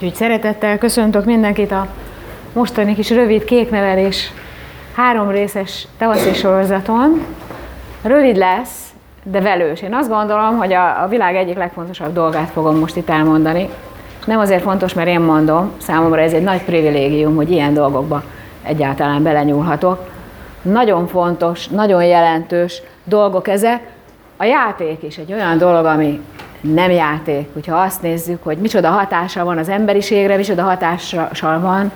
Úgyhogy szeretettel köszöntök mindenkit a mostani kis rövid kéknevelés három részes tavaszi sorozaton. Rövid lesz, de velős. Én azt gondolom, hogy a, a világ egyik legfontosabb dolgát fogom most itt elmondani. Nem azért fontos, mert én mondom, számomra ez egy nagy privilégium, hogy ilyen dolgokba egyáltalán belenyúlhatok. Nagyon fontos, nagyon jelentős dolgok ezek. A játék is egy olyan dolog, ami nem játék. Hogyha azt nézzük, hogy micsoda hatása van az emberiségre, micsoda hatással van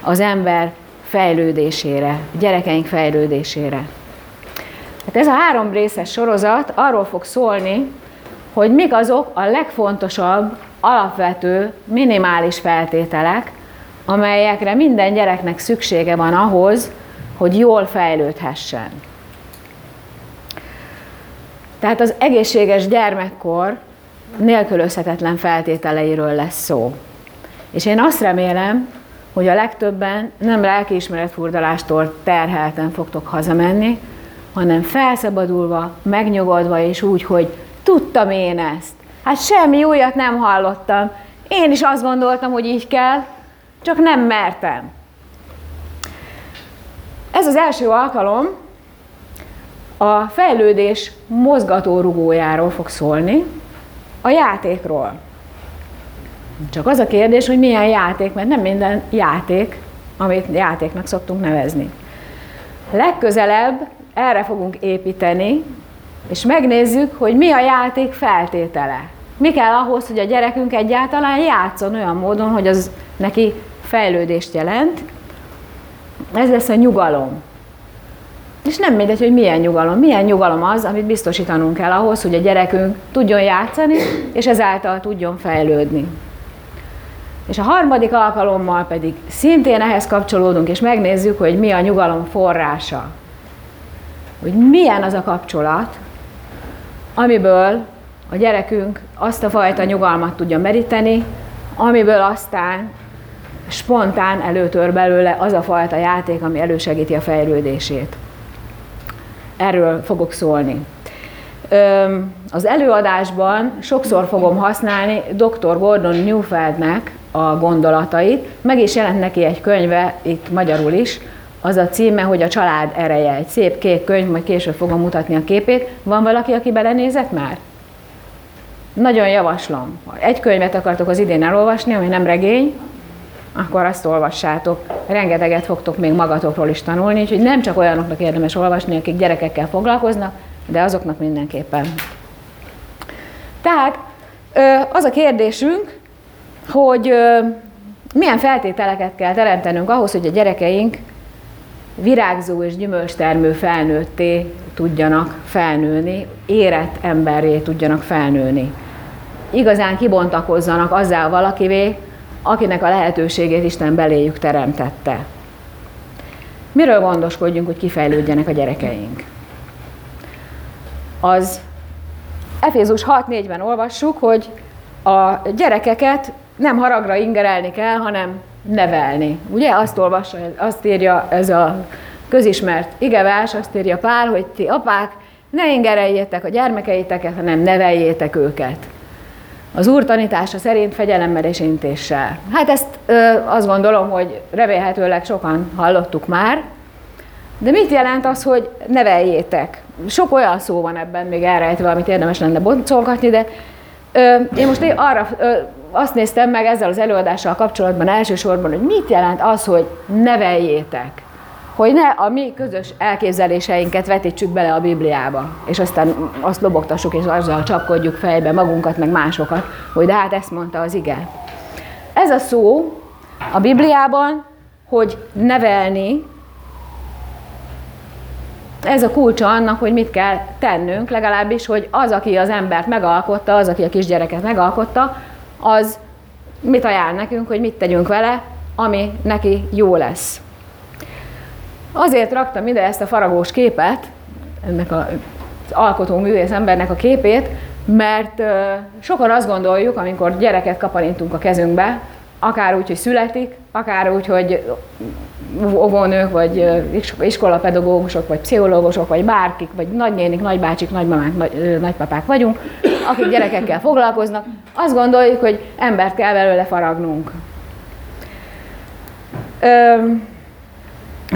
az ember fejlődésére, gyerekeink fejlődésére. Hát ez a három részes sorozat arról fog szólni, hogy mik azok a legfontosabb, alapvető, minimális feltételek, amelyekre minden gyereknek szüksége van ahhoz, hogy jól fejlődhessen. Tehát az egészséges gyermekkor nélkülözhetetlen feltételeiről lesz szó. És én azt remélem, hogy a legtöbben nem lelkiismeretfurdalástól terhelten fogtok hazamenni, hanem felszabadulva, megnyugodva, és úgy, hogy tudtam én ezt. Hát semmi újat nem hallottam. Én is azt gondoltam, hogy így kell, csak nem mertem. Ez az első alkalom a fejlődés mozgatórugójáról fog szólni, a játékról. Csak az a kérdés, hogy milyen játék, mert nem minden játék, amit játéknak szoktunk nevezni. Legközelebb erre fogunk építeni, és megnézzük, hogy mi a játék feltétele. Mi kell ahhoz, hogy a gyerekünk egyáltalán játszon olyan módon, hogy az neki fejlődést jelent. Ez lesz a nyugalom. És nem mindegy, hogy milyen nyugalom. Milyen nyugalom az, amit biztosítanunk kell ahhoz, hogy a gyerekünk tudjon játszani, és ezáltal tudjon fejlődni. És a harmadik alkalommal pedig szintén ehhez kapcsolódunk, és megnézzük, hogy mi a nyugalom forrása. Hogy milyen az a kapcsolat, amiből a gyerekünk azt a fajta nyugalmat tudja meríteni, amiből aztán spontán előtör belőle az a fajta játék, ami elősegíti a fejlődését. Erről fogok szólni. Az előadásban sokszor fogom használni dr. Gordon Newfeldnek a gondolatait. Meg is jelent neki egy könyve, itt magyarul is, az a címe, hogy a család ereje. Egy szép kék könyv, majd később fogom mutatni a képét. Van valaki, aki belenézett már? Nagyon javaslom. Egy könyvet akartok az idén elolvasni, ami nem regény, akkor azt olvassátok. Rengeteget fogtok még magatokról is tanulni, úgyhogy nem csak olyanoknak érdemes olvasni, akik gyerekekkel foglalkoznak, de azoknak mindenképpen. Tehát az a kérdésünk, hogy milyen feltételeket kell teremtenünk ahhoz, hogy a gyerekeink virágzó és gyümölcstermő felnőtté tudjanak felnőni, érett emberré tudjanak felnőni. Igazán kibontakozzanak azzal valakivé, akinek a lehetőségét Isten beléjük teremtette. Miről gondoskodjunk, hogy kifejlődjenek a gyerekeink? Az Efézus 6.4-ben olvassuk, hogy a gyerekeket nem haragra ingerelni kell, hanem nevelni. Ugye azt olvassa, azt írja ez a közismert igevás, azt írja Pál, hogy ti apák, ne ingereljétek a gyermekeiteket, hanem neveljétek őket. Az Úr tanítása szerint fegyelemmel és intéssel. Hát ezt ö, azt gondolom, hogy remélhetőleg sokan hallottuk már, de mit jelent az, hogy neveljétek? Sok olyan szó van ebben még elrejtve, amit érdemes lenne boncolgatni, de ö, én most arra ö, azt néztem meg ezzel az előadással kapcsolatban elsősorban, hogy mit jelent az, hogy neveljétek. Hogy ne a mi közös elképzeléseinket vetítsük bele a Bibliába, és aztán azt lobogtassuk, és azzal csapkodjuk fejbe magunkat, meg másokat, hogy de hát ezt mondta az ige. Ez a szó a Bibliában, hogy nevelni, ez a kulcsa annak, hogy mit kell tennünk, legalábbis, hogy az, aki az embert megalkotta, az, aki a kisgyereket megalkotta, az mit ajánl nekünk, hogy mit tegyünk vele, ami neki jó lesz. Azért raktam ide ezt a faragós képet, ennek az alkotó művész embernek a képét, mert sokan azt gondoljuk, amikor gyereket kaparintunk a kezünkbe, akár úgy, hogy születik, akár úgy, hogy óvónők, vagy iskolapedagógusok, vagy pszichológusok, vagy bárkik, vagy nagynénik, nagybácsik, nagymamák, nagy, nagypapák vagyunk, akik gyerekekkel foglalkoznak, azt gondoljuk, hogy embert kell belőle faragnunk.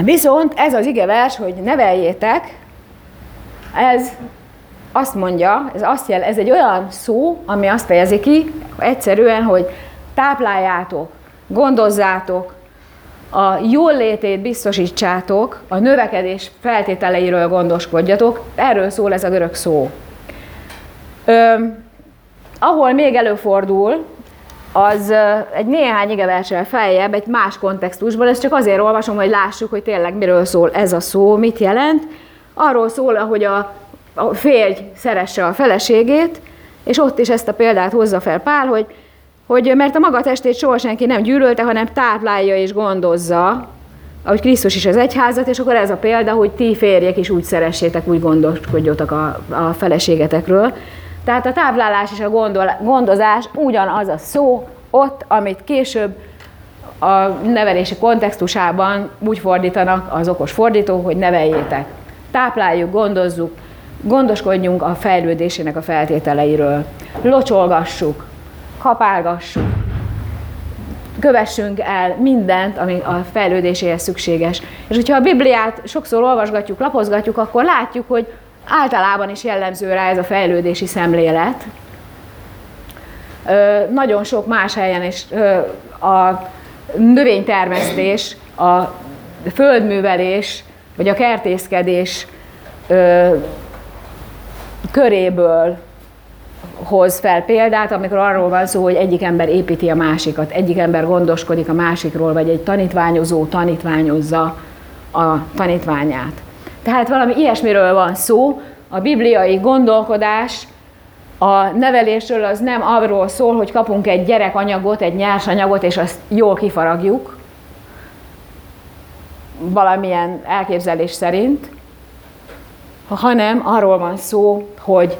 Viszont ez az igevers, hogy neveljétek, ez azt mondja, ez azt jel, ez egy olyan szó, ami azt fejezi ki egyszerűen, hogy tápláljátok, gondozzátok, a jól létét biztosítsátok, a növekedés feltételeiről gondoskodjatok, erről szól ez a görög szó. Ö, ahol még előfordul, az egy néhány igeversel feljebb, egy más kontextusban, ezt csak azért olvasom, hogy lássuk, hogy tényleg miről szól ez a szó, mit jelent. Arról szól, hogy a, a férj szeresse a feleségét, és ott is ezt a példát hozza fel Pál, hogy hogy mert a maga testét soha senki nem gyűlölte, hanem táplálja és gondozza, ahogy Krisztus is az egyházat, és akkor ez a példa, hogy ti férjek is úgy szeressétek, úgy gondoskodjotok a, a feleségetekről. Tehát a táplálás és a gondol, gondozás ugyanaz a szó ott, amit később a nevelési kontextusában úgy fordítanak az okos fordító, hogy neveljétek. Tápláljuk, gondozzuk, gondoskodjunk a fejlődésének a feltételeiről. Locsolgassuk, kapálgassuk, kövessünk el mindent, ami a fejlődéséhez szükséges. És hogyha a Bibliát sokszor olvasgatjuk, lapozgatjuk, akkor látjuk, hogy általában is jellemző rá ez a fejlődési szemlélet. Ö, nagyon sok más helyen is ö, a növénytermesztés, a földművelés, vagy a kertészkedés ö, köréből hoz fel példát, amikor arról van szó, hogy egyik ember építi a másikat, egyik ember gondoskodik a másikról, vagy egy tanítványozó tanítványozza a tanítványát. Tehát valami ilyesmiről van szó, a bibliai gondolkodás a nevelésről az nem arról szól, hogy kapunk egy gyerekanyagot, egy nyersanyagot, és azt jól kifaragjuk, valamilyen elképzelés szerint, hanem arról van szó, hogy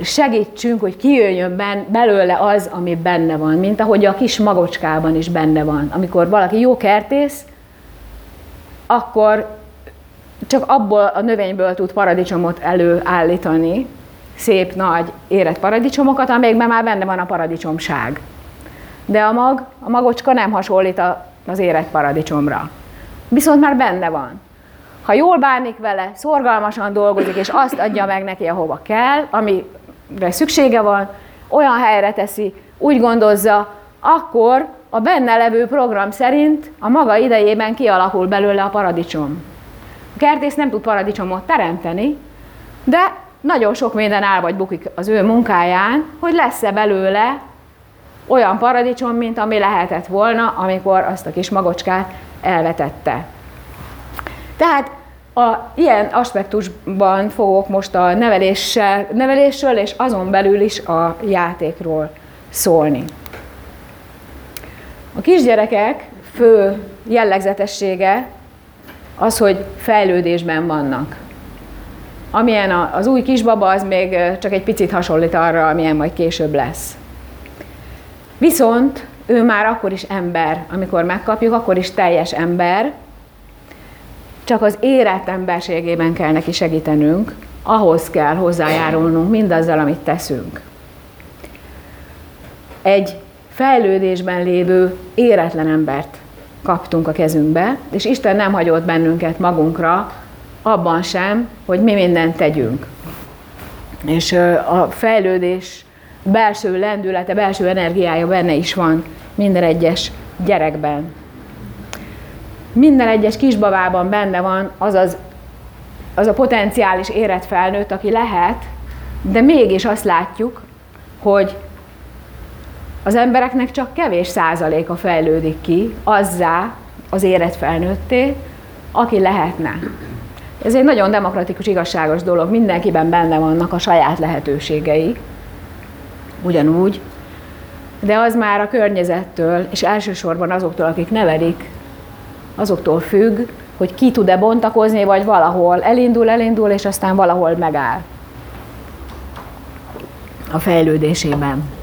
segítsünk, hogy kijöjjön ben, belőle az, ami benne van, mint ahogy a kis magocskában is benne van. Amikor valaki jó kertész, akkor csak abból a növényből tud paradicsomot előállítani, szép, nagy, érett paradicsomokat, amelyekben már benne van a paradicsomság. De a mag, a magocska nem hasonlít az érett paradicsomra. Viszont már benne van. Ha jól bánik vele, szorgalmasan dolgozik, és azt adja meg neki, ahova kell, ami szüksége van, olyan helyre teszi, úgy gondozza, akkor a benne levő program szerint a maga idejében kialakul belőle a paradicsom. Kertész nem tud paradicsomot teremteni, de nagyon sok minden áll vagy bukik az ő munkáján, hogy lesz-e belőle olyan paradicsom, mint ami lehetett volna, amikor azt a kis magocskát elvetette. Tehát a, ilyen aspektusban fogok most a neveléssel, nevelésről és azon belül is a játékról szólni. A kisgyerekek fő jellegzetessége az, hogy fejlődésben vannak. Amilyen az új kisbaba, az még csak egy picit hasonlít arra, amilyen majd később lesz. Viszont ő már akkor is ember, amikor megkapjuk, akkor is teljes ember, csak az érett emberségében kell neki segítenünk, ahhoz kell hozzájárulnunk mindazzal, amit teszünk. Egy fejlődésben lévő éretlen embert kaptunk a kezünkbe, és Isten nem hagyott bennünket magunkra, abban sem, hogy mi mindent tegyünk. És a fejlődés belső lendülete, belső energiája benne is van minden egyes gyerekben minden egyes kisbabában benne van az, az, az a potenciális érett felnőtt, aki lehet, de mégis azt látjuk, hogy az embereknek csak kevés százaléka fejlődik ki azzá az érett felnőtté, aki lehetne. Ez egy nagyon demokratikus, igazságos dolog, mindenkiben benne vannak a saját lehetőségei, ugyanúgy, de az már a környezettől, és elsősorban azoktól, akik nevelik, azoktól függ, hogy ki tud-e bontakozni, vagy valahol elindul, elindul, és aztán valahol megáll a fejlődésében.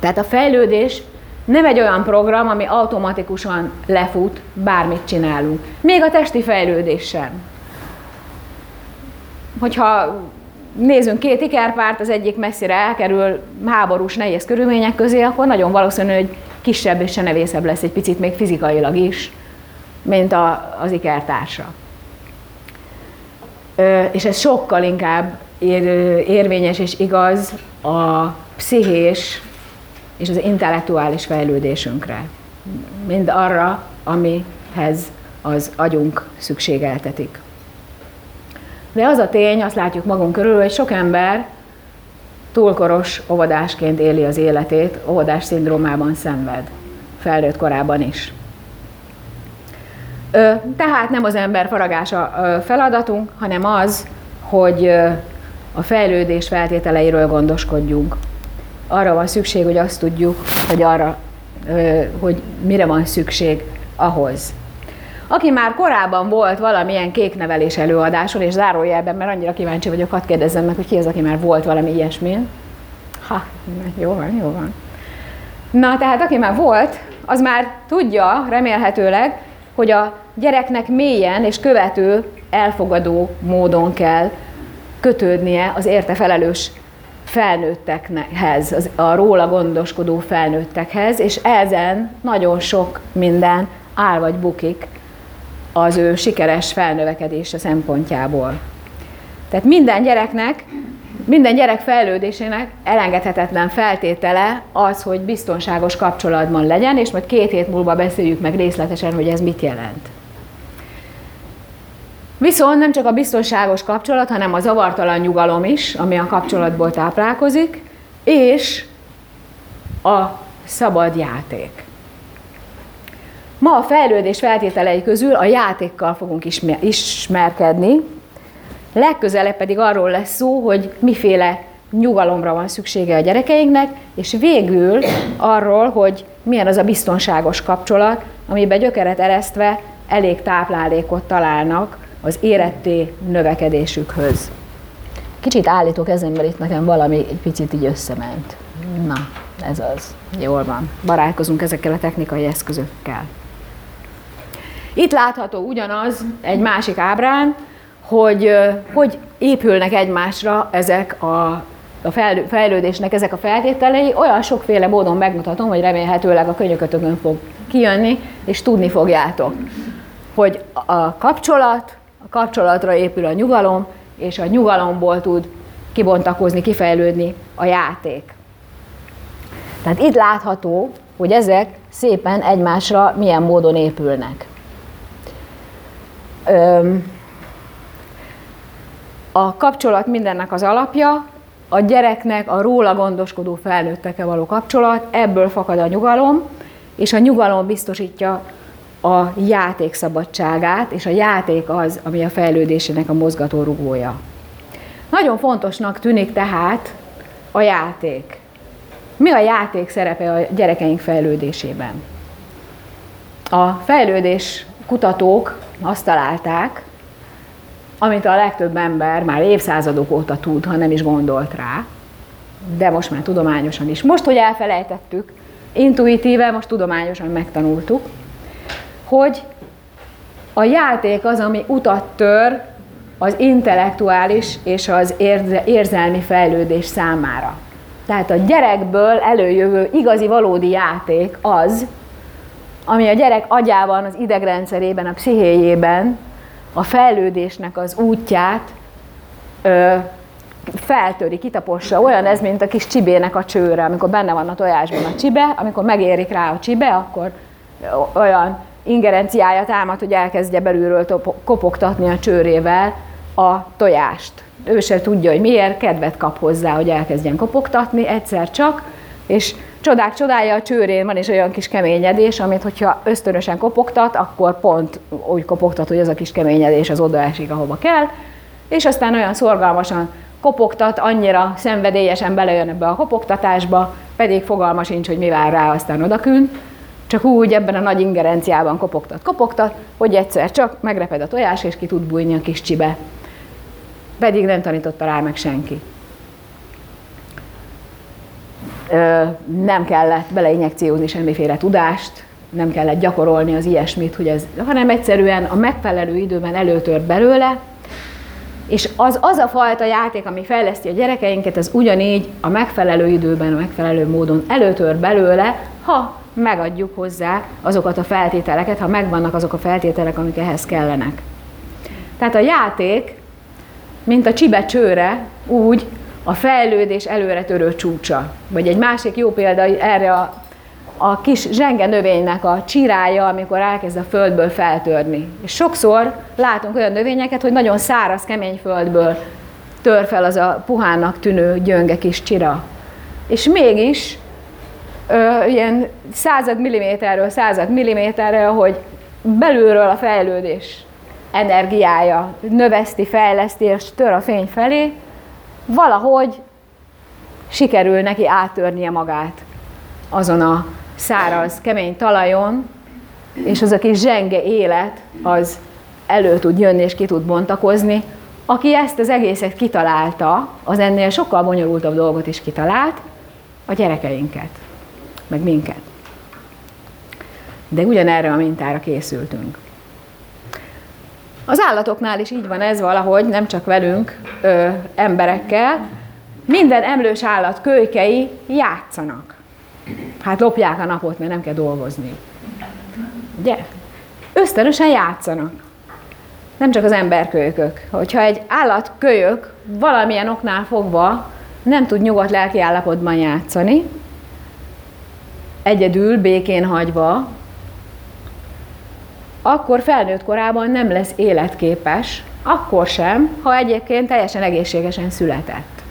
Tehát a fejlődés nem egy olyan program, ami automatikusan lefut, bármit csinálunk. Még a testi fejlődés sem. Hogyha nézzünk két ikerpárt, az egyik messzire elkerül háborús nehéz körülmények közé, akkor nagyon valószínű, hogy kisebb és nevészebb lesz egy picit még fizikailag is, mint a, az ikertársa. Ö, és ez sokkal inkább ér, érvényes és igaz a pszichés és az intellektuális fejlődésünkre, mind arra, amihez az agyunk szükségeltetik. De az a tény, azt látjuk magunk körül, hogy sok ember túlkoros óvodásként éli az életét, óvodás szindrómában szenved, felnőtt korában is. Tehát nem az ember faragása feladatunk, hanem az, hogy a fejlődés feltételeiről gondoskodjunk. Arra van szükség, hogy azt tudjuk, hogy arra, hogy mire van szükség ahhoz, aki már korábban volt valamilyen kéknevelés előadáson, és zárójelben, mert annyira kíváncsi vagyok, hadd kérdezzem meg, hogy ki az, aki már volt valami ilyesmin. Ha, jó van, jó van. Na, tehát aki már volt, az már tudja, remélhetőleg, hogy a gyereknek mélyen és követő, elfogadó módon kell kötődnie az érte felelős felnőttekhez, az, a róla gondoskodó felnőttekhez, és ezen nagyon sok minden áll vagy bukik az ő sikeres felnövekedése szempontjából. Tehát minden gyereknek, minden gyerek fejlődésének elengedhetetlen feltétele az, hogy biztonságos kapcsolatban legyen, és majd két hét múlva beszéljük meg részletesen, hogy ez mit jelent. Viszont nem csak a biztonságos kapcsolat, hanem a zavartalan nyugalom is, ami a kapcsolatból táplálkozik, és a szabad játék. Ma a fejlődés feltételei közül a játékkal fogunk ismerkedni, legközelebb pedig arról lesz szó, hogy miféle nyugalomra van szüksége a gyerekeinknek, és végül arról, hogy milyen az a biztonságos kapcsolat, amiben gyökeret eresztve elég táplálékot találnak az éretté növekedésükhöz. Kicsit állítok ezen, mert itt nekem valami egy picit így összement. Na, ez az. Jól van. Barátkozunk ezekkel a technikai eszközökkel. Itt látható ugyanaz egy másik ábrán, hogy hogy épülnek egymásra ezek a, a fejlődésnek ezek a feltételei. Olyan sokféle módon megmutatom, hogy remélhetőleg a könyökötökön fog kijönni, és tudni fogjátok, hogy a kapcsolat, kapcsolatra épül a nyugalom, és a nyugalomból tud kibontakozni, kifejlődni a játék. Tehát itt látható, hogy ezek szépen egymásra milyen módon épülnek a kapcsolat mindennek az alapja, a gyereknek a róla gondoskodó felnőttekkel való kapcsolat, ebből fakad a nyugalom, és a nyugalom biztosítja a játék szabadságát, és a játék az, ami a fejlődésének a mozgatórugója. Nagyon fontosnak tűnik tehát a játék. Mi a játék szerepe a gyerekeink fejlődésében? A fejlődés kutatók azt találták, amit a legtöbb ember már évszázadok óta tud, ha nem is gondolt rá, de most már tudományosan is. Most, hogy elfelejtettük, intuitíve, most tudományosan megtanultuk, hogy a játék az, ami utat tör az intellektuális és az érzelmi fejlődés számára. Tehát a gyerekből előjövő igazi valódi játék az, ami a gyerek agyában, az idegrendszerében, a pszichéjében a fejlődésnek az útját ö, feltöri, kitapossa. Olyan ez, mint a kis csibének a csőre, amikor benne van a tojásban a csibe, amikor megérik rá a csibe, akkor olyan ingerenciája támad, hogy elkezdje belülről kopogtatni a csőrével a tojást. Ő se tudja, hogy miért, kedvet kap hozzá, hogy elkezdjen kopogtatni egyszer csak, és Csodák csodája a csőrén van is olyan kis keményedés, amit hogyha ösztönösen kopogtat, akkor pont úgy kopogtat, hogy az a kis keményedés az odaesik, ahova kell, és aztán olyan szorgalmasan kopogtat, annyira szenvedélyesen belejön ebbe a kopogtatásba, pedig fogalma sincs, hogy mi vár rá aztán odakün, csak úgy ebben a nagy ingerenciában kopogtat, kopogtat, hogy egyszer csak megreped a tojás, és ki tud bújni a kis csibe. Pedig nem tanította rá meg senki nem kellett beleinjekciózni semmiféle tudást, nem kellett gyakorolni az ilyesmit, hogy ez, hanem egyszerűen a megfelelő időben előtört belőle, És az, az a fajta játék, ami fejleszti a gyerekeinket, az ugyanígy a megfelelő időben, a megfelelő módon előtör belőle, ha megadjuk hozzá azokat a feltételeket, ha megvannak azok a feltételek, amik ehhez kellenek. Tehát a játék, mint a csibe csőre, úgy a fejlődés előre törő csúcsa. Vagy egy másik jó példa erre a, a kis zsenge növénynek a csirája, amikor elkezd a földből feltörni. És sokszor látunk olyan növényeket, hogy nagyon száraz, kemény földből tör fel az a puhának tűnő gyönge kis csira. És mégis ilyen század milliméterről század milliméterre, hogy belülről a fejlődés energiája növeszti, fejleszti és tör a fény felé, valahogy sikerül neki áttörnie magát azon a száraz, kemény talajon, és az a kis zsenge élet az elő tud jönni és ki tud bontakozni. Aki ezt az egészet kitalálta, az ennél sokkal bonyolultabb dolgot is kitalált, a gyerekeinket, meg minket. De ugyanerre a mintára készültünk. Az állatoknál is így van ez valahogy, nem csak velünk, ö, emberekkel. Minden emlős állat kölykei játszanak. Hát lopják a napot, mert nem kell dolgozni. Ugye? Ösztönösen játszanak. Nem csak az emberkölykök. Hogyha egy állatkölyök valamilyen oknál fogva nem tud nyugodt lelki állapotban játszani, egyedül, békén hagyva, akkor felnőtt korában nem lesz életképes, akkor sem, ha egyébként teljesen egészségesen született.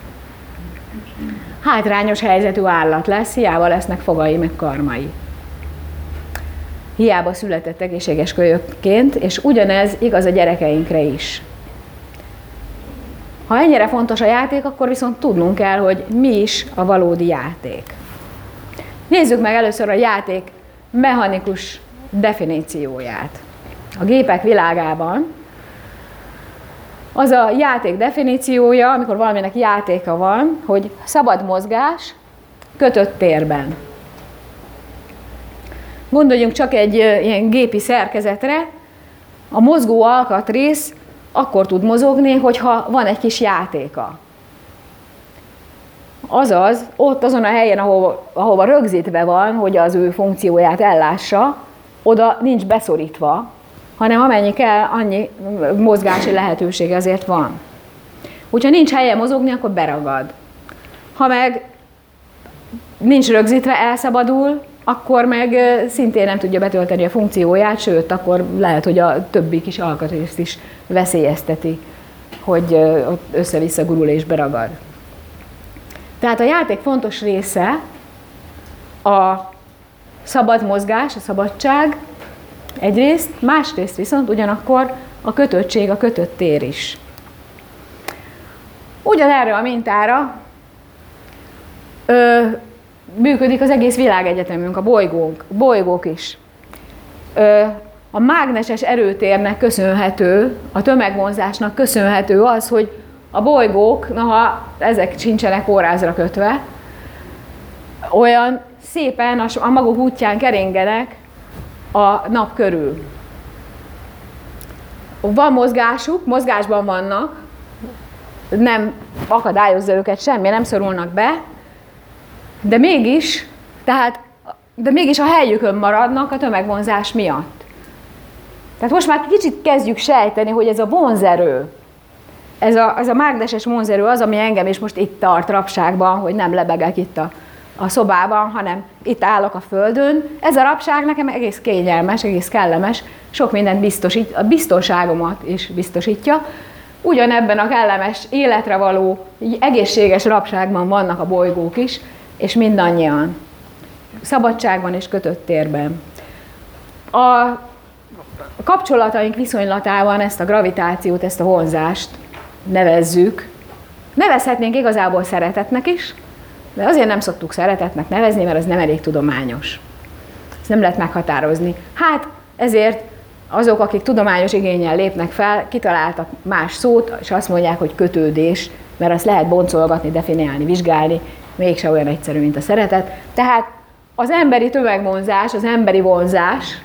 Hátrányos helyzetű állat lesz, hiába lesznek fogai meg karmai. Hiába született egészséges kölyökként, és ugyanez igaz a gyerekeinkre is. Ha ennyire fontos a játék, akkor viszont tudnunk kell, hogy mi is a valódi játék. Nézzük meg először a játék mechanikus definícióját. A gépek világában az a játék definíciója, amikor valaminek játéka van, hogy szabad mozgás kötött térben. Gondoljunk csak egy ilyen gépi szerkezetre, a mozgó alkatrész akkor tud mozogni, hogyha van egy kis játéka. Azaz, ott azon a helyen, ahova, ahova rögzítve van, hogy az ő funkcióját ellássa, oda nincs beszorítva, hanem amennyi kell, annyi mozgási lehetőség azért van. Hogyha nincs helye mozogni, akkor beragad. Ha meg nincs rögzítve, elszabadul, akkor meg szintén nem tudja betölteni a funkcióját, sőt, akkor lehet, hogy a többi kis alkatrészt is veszélyezteti, hogy össze-vissza gurul és beragad. Tehát a játék fontos része a szabad mozgás, a szabadság, egyrészt, másrészt viszont ugyanakkor a kötöttség, a kötött tér is. Ugyanerre a mintára ö, működik az egész világegyetemünk, a bolygónk, bolygók is. Ö, a mágneses erőtérnek köszönhető, a tömegvonzásnak köszönhető az, hogy a bolygók, ha ezek sincsenek órázra kötve, olyan szépen a, a maguk útján keringenek a nap körül. Van mozgásuk, mozgásban vannak, nem akadályozza őket semmi, nem szorulnak be, de mégis, tehát, de mégis a helyükön maradnak a tömegvonzás miatt. Tehát most már kicsit kezdjük sejteni, hogy ez a vonzerő, ez a, ez a mágneses vonzerő az, ami engem is most itt tart rapságban, hogy nem lebegek itt a a szobában, hanem itt állok a földön. Ez a rapság nekem egész kényelmes, egész kellemes, sok mindent biztosít, a biztonságomat is biztosítja. Ugyanebben a kellemes életre való, egészséges rapságban vannak a bolygók is, és mindannyian. Szabadságban és kötött térben. A kapcsolataink viszonylatában ezt a gravitációt, ezt a vonzást nevezzük. Nevezhetnénk igazából szeretetnek is, de azért nem szoktuk szeretetnek nevezni, mert az nem elég tudományos. Ezt nem lehet meghatározni. Hát ezért azok, akik tudományos igényel lépnek fel, kitaláltak más szót, és azt mondják, hogy kötődés, mert azt lehet boncolgatni, definiálni, vizsgálni, mégse olyan egyszerű, mint a szeretet. Tehát az emberi tömegvonzás, az emberi vonzás,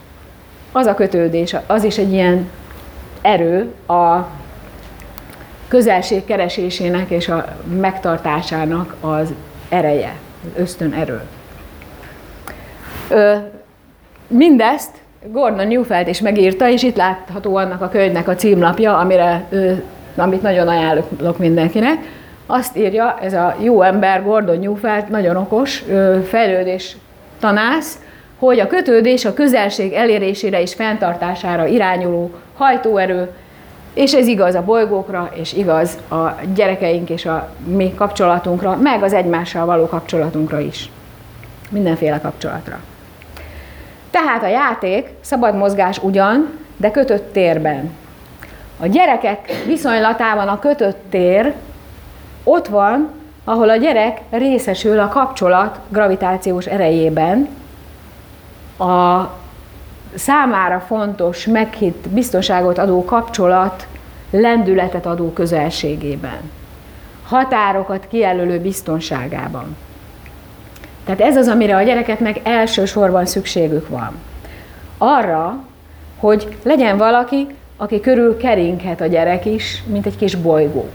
az a kötődés, az is egy ilyen erő a közelség keresésének és a megtartásának az ereje, az ösztön erő. Mindezt Gordon Newfeld is megírta, és itt látható annak a könyvnek a címlapja, amire, amit nagyon ajánlok mindenkinek. Azt írja, ez a jó ember, Gordon Newfeld, nagyon okos, fejlődés tanász, hogy a kötődés a közelség elérésére és fenntartására irányuló hajtóerő, és ez igaz a bolygókra, és igaz a gyerekeink és a mi kapcsolatunkra, meg az egymással való kapcsolatunkra is. Mindenféle kapcsolatra. Tehát a játék szabad mozgás ugyan, de kötött térben. A gyerekek viszonylatában a kötött tér ott van, ahol a gyerek részesül a kapcsolat gravitációs erejében, a számára fontos, meghitt, biztonságot adó kapcsolat lendületet adó közelségében. Határokat kijelölő biztonságában. Tehát ez az, amire a gyerekeknek elsősorban szükségük van. Arra, hogy legyen valaki, aki körül keringhet a gyerek is, mint egy kis bolygó.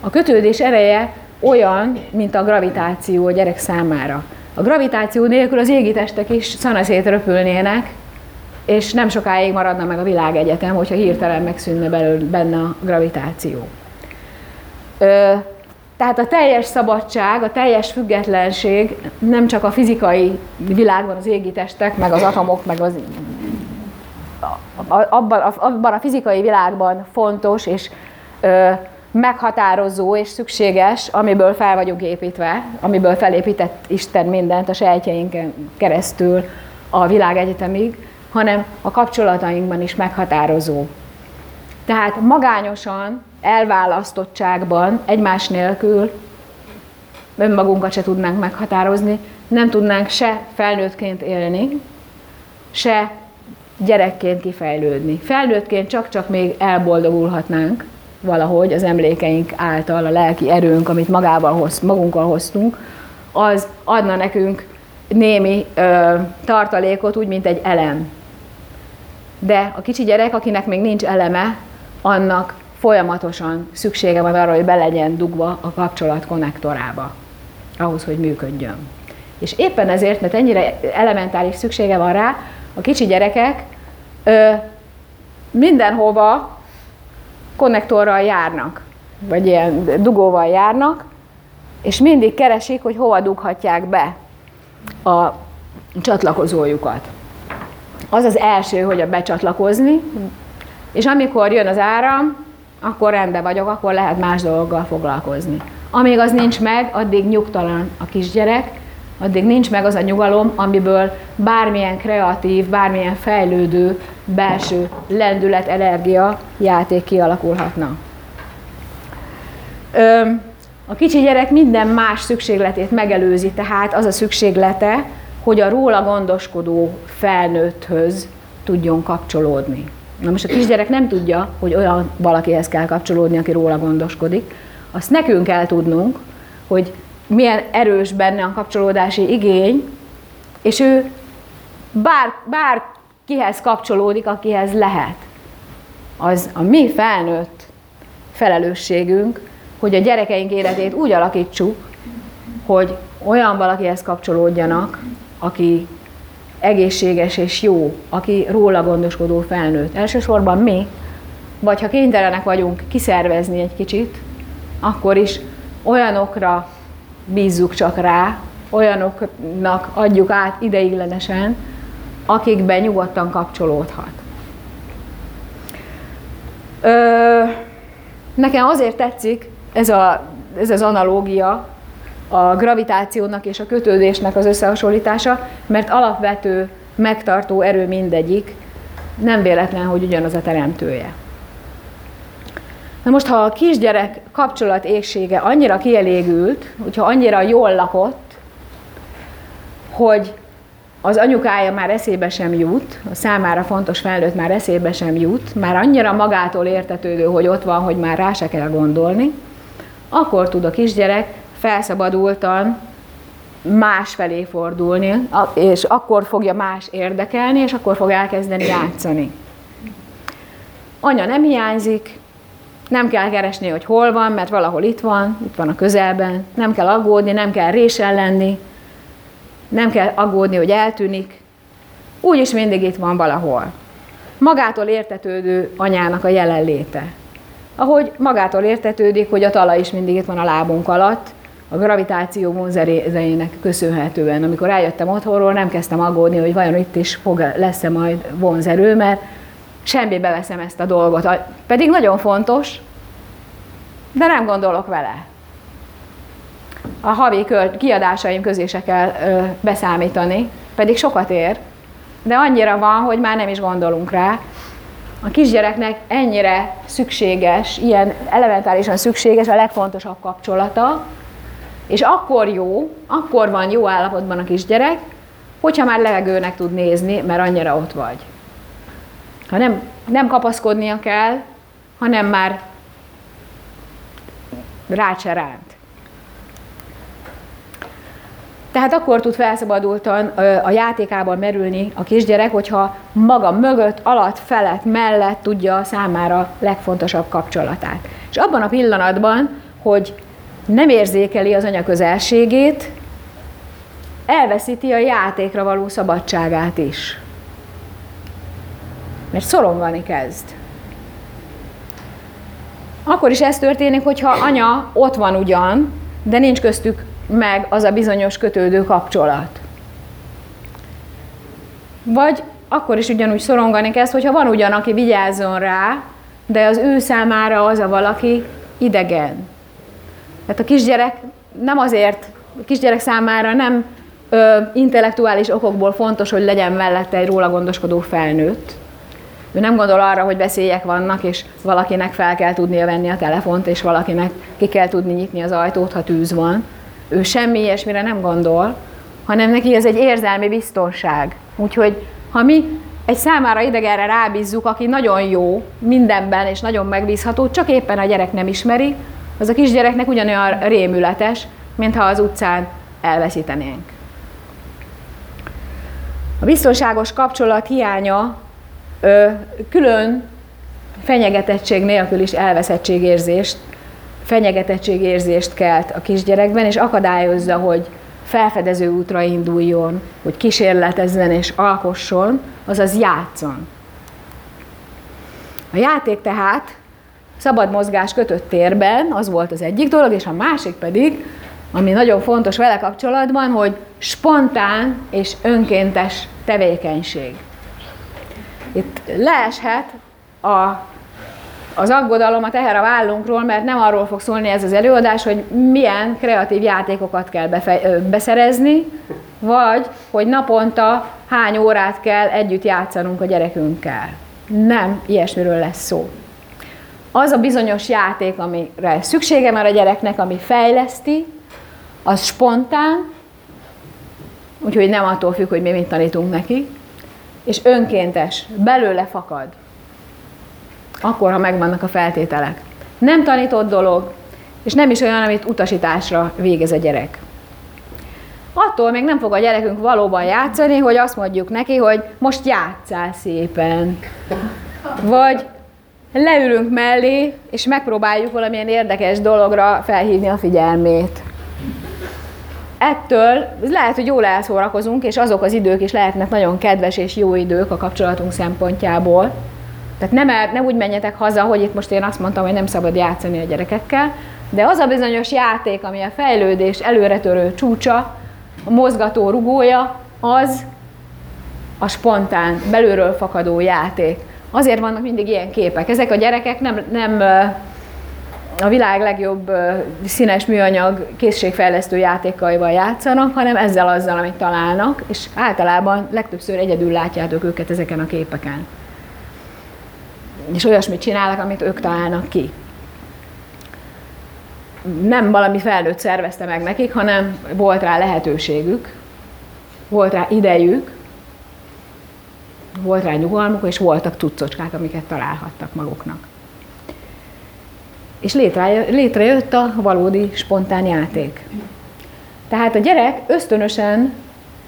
A kötődés ereje olyan, mint a gravitáció a gyerek számára. A gravitáció nélkül az égi testek is szanaszét röpülnének, és nem sokáig maradna meg a világegyetem, hogyha hirtelen megszűnne belőle, benne a gravitáció. Ö, tehát a teljes szabadság, a teljes függetlenség nem csak a fizikai világban az égi testek, meg az atomok, meg az abban, abban a fizikai világban fontos és ö, meghatározó és szükséges, amiből fel vagyunk építve, amiből felépített Isten mindent a sejtjeinken keresztül a világegyetemig, hanem a kapcsolatainkban is meghatározó. Tehát magányosan, elválasztottságban, egymás nélkül önmagunkat se tudnánk meghatározni, nem tudnánk se felnőttként élni, se gyerekként kifejlődni. Felnőttként csak-csak még elboldogulhatnánk valahogy az emlékeink által, a lelki erőnk, amit magával hoz, magunkkal hoztunk, az adna nekünk némi ö, tartalékot, úgy, mint egy elem. De a kicsi gyerek, akinek még nincs eleme, annak folyamatosan szüksége van arra, hogy be legyen dugva a kapcsolat konnektorába, ahhoz, hogy működjön. És éppen ezért, mert ennyire elementális szüksége van rá, a kicsi gyerekek ö, mindenhova konnektorral járnak, vagy ilyen dugóval járnak, és mindig keresik, hogy hova dughatják be a csatlakozójukat. Az az első, hogy a becsatlakozni, és amikor jön az áram, akkor rendben vagyok, akkor lehet más dologgal foglalkozni. Amíg az nincs meg, addig nyugtalan a kisgyerek, addig nincs meg az a nyugalom, amiből bármilyen kreatív, bármilyen fejlődő belső lendület, energia, játék kialakulhatna. A kicsi gyerek minden más szükségletét megelőzi, tehát az a szükséglete, hogy a róla gondoskodó felnőtthöz tudjon kapcsolódni. Na most a kisgyerek nem tudja, hogy olyan valakihez kell kapcsolódni, aki róla gondoskodik. Azt nekünk kell tudnunk, hogy milyen erős benne a kapcsolódási igény, és ő bár, bár kihez kapcsolódik, akihez lehet. Az a mi felnőtt felelősségünk, hogy a gyerekeink életét úgy alakítsuk, hogy olyan valakihez kapcsolódjanak, aki egészséges és jó, aki róla gondoskodó felnőtt. Elsősorban mi, vagy ha kénytelenek vagyunk kiszervezni egy kicsit, akkor is olyanokra bízzuk csak rá, olyanoknak adjuk át ideiglenesen, akikben nyugodtan kapcsolódhat. Ö, nekem azért tetszik ez, a, ez az analógia, a gravitációnak és a kötődésnek az összehasonlítása, mert alapvető, megtartó erő mindegyik, nem véletlen, hogy ugyanaz a teremtője. Na most, ha a kisgyerek kapcsolat égsége annyira kielégült, hogyha annyira jól lakott, hogy az anyukája már eszébe sem jut, a számára fontos felnőtt már eszébe sem jut, már annyira magától értetődő, hogy ott van, hogy már rá se kell gondolni, akkor tud a kisgyerek felszabadultan más felé fordulni, és akkor fogja más érdekelni, és akkor fog elkezdeni játszani. Anya nem hiányzik, Nem kell keresni, hogy hol van, mert valahol itt van, itt van a közelben. Nem kell aggódni, nem kell résen lenni. Nem kell aggódni, hogy eltűnik. Úgyis mindig itt van valahol. Magától értetődő anyának a jelenléte. Ahogy magától értetődik, hogy a talaj is mindig itt van a lábunk alatt, a gravitáció vonzerejének köszönhetően. Amikor eljöttem otthonról, nem kezdtem aggódni, hogy vajon itt is fog, lesz-e majd vonzerő, mert semmibe veszem ezt a dolgot. Pedig nagyon fontos, de nem gondolok vele. A havi kiadásaim közé se kell ö, beszámítani, pedig sokat ér, de annyira van, hogy már nem is gondolunk rá. A kisgyereknek ennyire szükséges, ilyen elementárisan szükséges a legfontosabb kapcsolata, és akkor jó, akkor van jó állapotban a kisgyerek, hogyha már levegőnek tud nézni, mert annyira ott vagy. Ha nem, nem kapaszkodnia kell, hanem már rád se ránt. Tehát akkor tud felszabadultan a játékában merülni a kisgyerek, hogyha maga mögött, alatt, felett, mellett tudja számára legfontosabb kapcsolatát. És abban a pillanatban, hogy nem érzékeli az anya közelségét, elveszíti a játékra való szabadságát is. Mert szorongani kezd. Akkor is ez történik, hogyha anya ott van ugyan, de nincs köztük meg az a bizonyos kötődő kapcsolat. Vagy akkor is ugyanúgy szorongani kezd, hogyha van ugyan, aki vigyázzon rá, de az ő számára az a valaki idegen. Tehát a kisgyerek nem azért, a kisgyerek számára nem ö, intellektuális okokból fontos, hogy legyen mellette egy róla gondoskodó felnőtt. Ő nem gondol arra, hogy veszélyek vannak, és valakinek fel kell tudnia venni a telefont, és valakinek ki kell tudni nyitni az ajtót, ha tűz van. Ő semmi ilyesmire nem gondol, hanem neki ez egy érzelmi biztonság. Úgyhogy ha mi egy számára idegenre rábízzuk, aki nagyon jó mindenben és nagyon megbízható, csak éppen a gyerek nem ismeri, az a kisgyereknek ugyanolyan rémületes, mintha az utcán elveszítenénk. A biztonságos kapcsolat hiánya külön fenyegetettség nélkül is elveszettségérzést, fenyegetettségérzést kelt a kisgyerekben, és akadályozza, hogy felfedező útra induljon, hogy kísérletezzen és alkosson, azaz játszon. A játék tehát szabad mozgás kötött térben, az volt az egyik dolog, és a másik pedig, ami nagyon fontos vele kapcsolatban, hogy spontán és önkéntes tevékenység. Itt leeshet a, az aggodalom a teher a vállunkról, mert nem arról fog szólni ez az előadás, hogy milyen kreatív játékokat kell befe- beszerezni, vagy hogy naponta hány órát kell együtt játszanunk a gyerekünkkel. Nem ilyesmiről lesz szó az a bizonyos játék, amire szüksége van a gyereknek, ami fejleszti, az spontán, úgyhogy nem attól függ, hogy mi mit tanítunk neki, és önkéntes, belőle fakad. Akkor, ha megvannak a feltételek. Nem tanított dolog, és nem is olyan, amit utasításra végez a gyerek. Attól még nem fog a gyerekünk valóban játszani, hogy azt mondjuk neki, hogy most játszál szépen. Vagy leülünk mellé, és megpróbáljuk valamilyen érdekes dologra felhívni a figyelmét. Ettől lehet, hogy jól elszórakozunk, és azok az idők is lehetnek nagyon kedves és jó idők a kapcsolatunk szempontjából. Tehát nem, el, nem úgy menjetek haza, hogy itt most én azt mondtam, hogy nem szabad játszani a gyerekekkel, de az a bizonyos játék, ami a fejlődés előretörő csúcsa, a mozgató rugója, az a spontán, belülről fakadó játék. Azért vannak mindig ilyen képek. Ezek a gyerekek nem, nem a világ legjobb színes műanyag készségfejlesztő játékaival játszanak, hanem ezzel azzal, amit találnak, és általában legtöbbször egyedül látjátok őket ezeken a képeken. És olyasmit csinálnak, amit ők találnak ki. Nem valami felnőtt szervezte meg nekik, hanem volt rá lehetőségük, volt rá idejük, volt rá nyugalmuk, és voltak cuccocskák, amiket találhattak maguknak. És létrejött a valódi spontán játék. Tehát a gyerek ösztönösen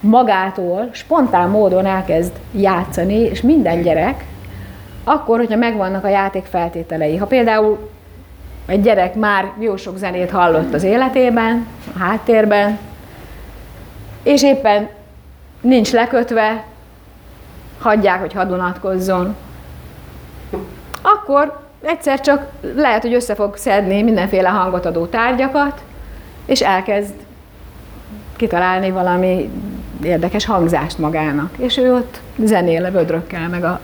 magától, spontán módon elkezd játszani, és minden gyerek, akkor, hogyha megvannak a játék feltételei. Ha például egy gyerek már jó sok zenét hallott az életében, a háttérben, és éppen nincs lekötve, hagyják, hogy hadonatkozzon, akkor egyszer csak lehet, hogy össze fog szedni mindenféle hangot adó tárgyakat, és elkezd kitalálni valami érdekes hangzást magának. És ő ott zenél a vödrökkel, meg a,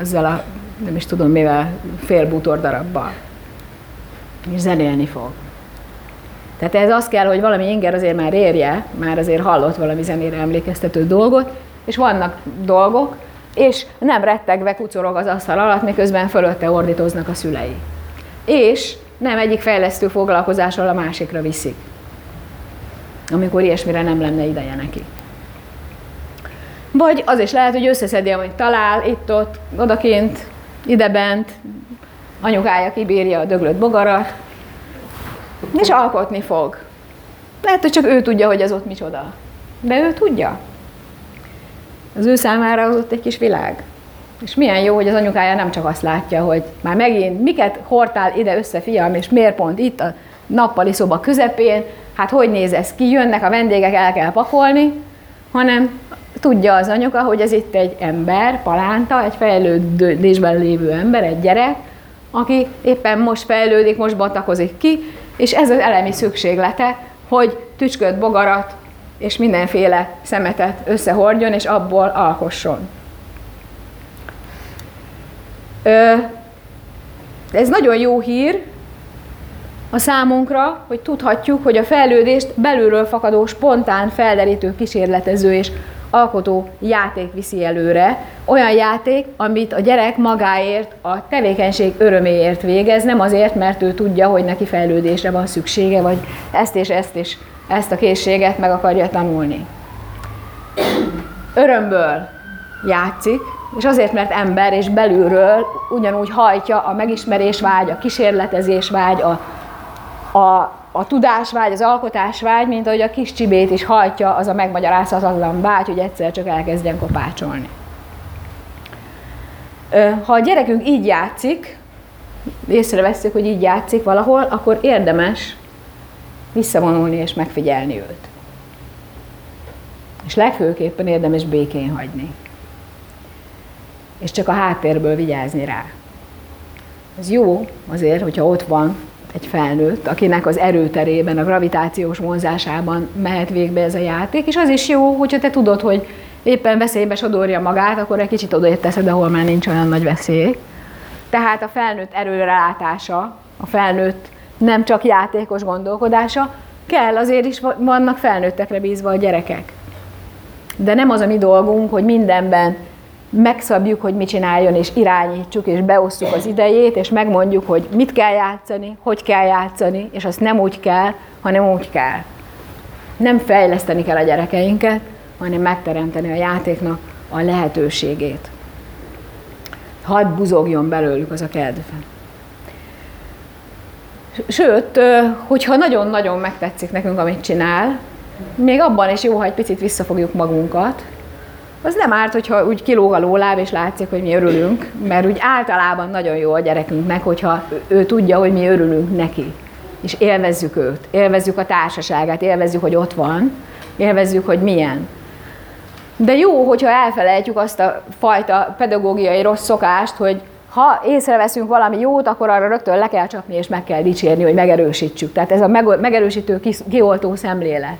ezzel a, nem is tudom mivel, félbútor darabbal. És zenélni fog. Tehát ez az kell, hogy valami inger azért már érje, már azért hallott valami zenére emlékeztető dolgot, és vannak dolgok, és nem rettegve kucorog az asztal alatt, miközben fölötte ordítoznak a szülei. És nem egyik fejlesztő foglalkozásról a másikra viszik, amikor ilyesmire nem lenne ideje neki. Vagy az is lehet, hogy összeszedi, amit talál, itt-ott, odakint, idebent, anyukája kibírja a döglött bogarat, és alkotni fog. Lehet, hogy csak ő tudja, hogy az ott micsoda. De ő tudja. Az ő számára az ott egy kis világ. És milyen jó, hogy az anyukája nem csak azt látja, hogy már megint miket hordtál ide össze, fiam, és miért pont itt a nappali szoba közepén, hát hogy néz ez ki, jönnek a vendégek, el kell pakolni, hanem tudja az anyuka, hogy ez itt egy ember, palánta, egy fejlődésben lévő ember, egy gyerek, aki éppen most fejlődik, most bontakozik ki, és ez az elemi szükséglete, hogy tücsköt, bogarat és mindenféle szemetet összehordjon, és abból alkosson. Ez nagyon jó hír a számunkra, hogy tudhatjuk, hogy a fejlődést belülről fakadó, spontán, felderítő, kísérletező és alkotó játék viszi előre. Olyan játék, amit a gyerek magáért, a tevékenység öröméért végez, nem azért, mert ő tudja, hogy neki fejlődésre van szüksége, vagy ezt és ezt és ezt a készséget meg akarja tanulni. Örömből játszik, és azért, mert ember, és belülről ugyanúgy hajtja a megismerés vágy, a kísérletezés vágy, a, a a tudásvágy, az alkotásvágy, mint ahogy a kis csibét is hajtja az a megmagyarázhatatlan vágy, hogy egyszer csak elkezdjen kopácsolni. Ha a gyerekünk így játszik, észreveszünk, hogy így játszik valahol, akkor érdemes visszavonulni és megfigyelni őt. És legfőképpen érdemes békén hagyni. És csak a háttérből vigyázni rá. Ez jó azért, hogyha ott van, egy felnőtt, akinek az erőterében, a gravitációs vonzásában mehet végbe ez a játék, és az is jó, hogyha te tudod, hogy éppen veszélybe sodorja magát, akkor egy kicsit odaért teszed, ahol már nincs olyan nagy veszély. Tehát a felnőtt erőrelátása, a felnőtt nem csak játékos gondolkodása, kell, azért is vannak felnőttekre bízva a gyerekek. De nem az a mi dolgunk, hogy mindenben megszabjuk, hogy mit csináljon, és irányítsuk, és beosztjuk az idejét, és megmondjuk, hogy mit kell játszani, hogy kell játszani, és azt nem úgy kell, hanem úgy kell. Nem fejleszteni kell a gyerekeinket, hanem megteremteni a játéknak a lehetőségét. Hadd buzogjon belőlük az a kedv. Sőt, hogyha nagyon-nagyon megtetszik nekünk, amit csinál, még abban is jó, ha egy picit visszafogjuk magunkat, az nem árt, hogyha úgy kilóg a lóláb, és látszik, hogy mi örülünk, mert úgy általában nagyon jó a gyerekünknek, hogyha ő tudja, hogy mi örülünk neki. És élvezzük őt, élvezzük a társaságát, élvezzük, hogy ott van, élvezzük, hogy milyen. De jó, hogyha elfelejtjük azt a fajta pedagógiai rossz szokást, hogy ha észreveszünk valami jót, akkor arra rögtön le kell csapni és meg kell dicsérni, hogy megerősítsük. Tehát ez a megerősítő kioltó szemlélet.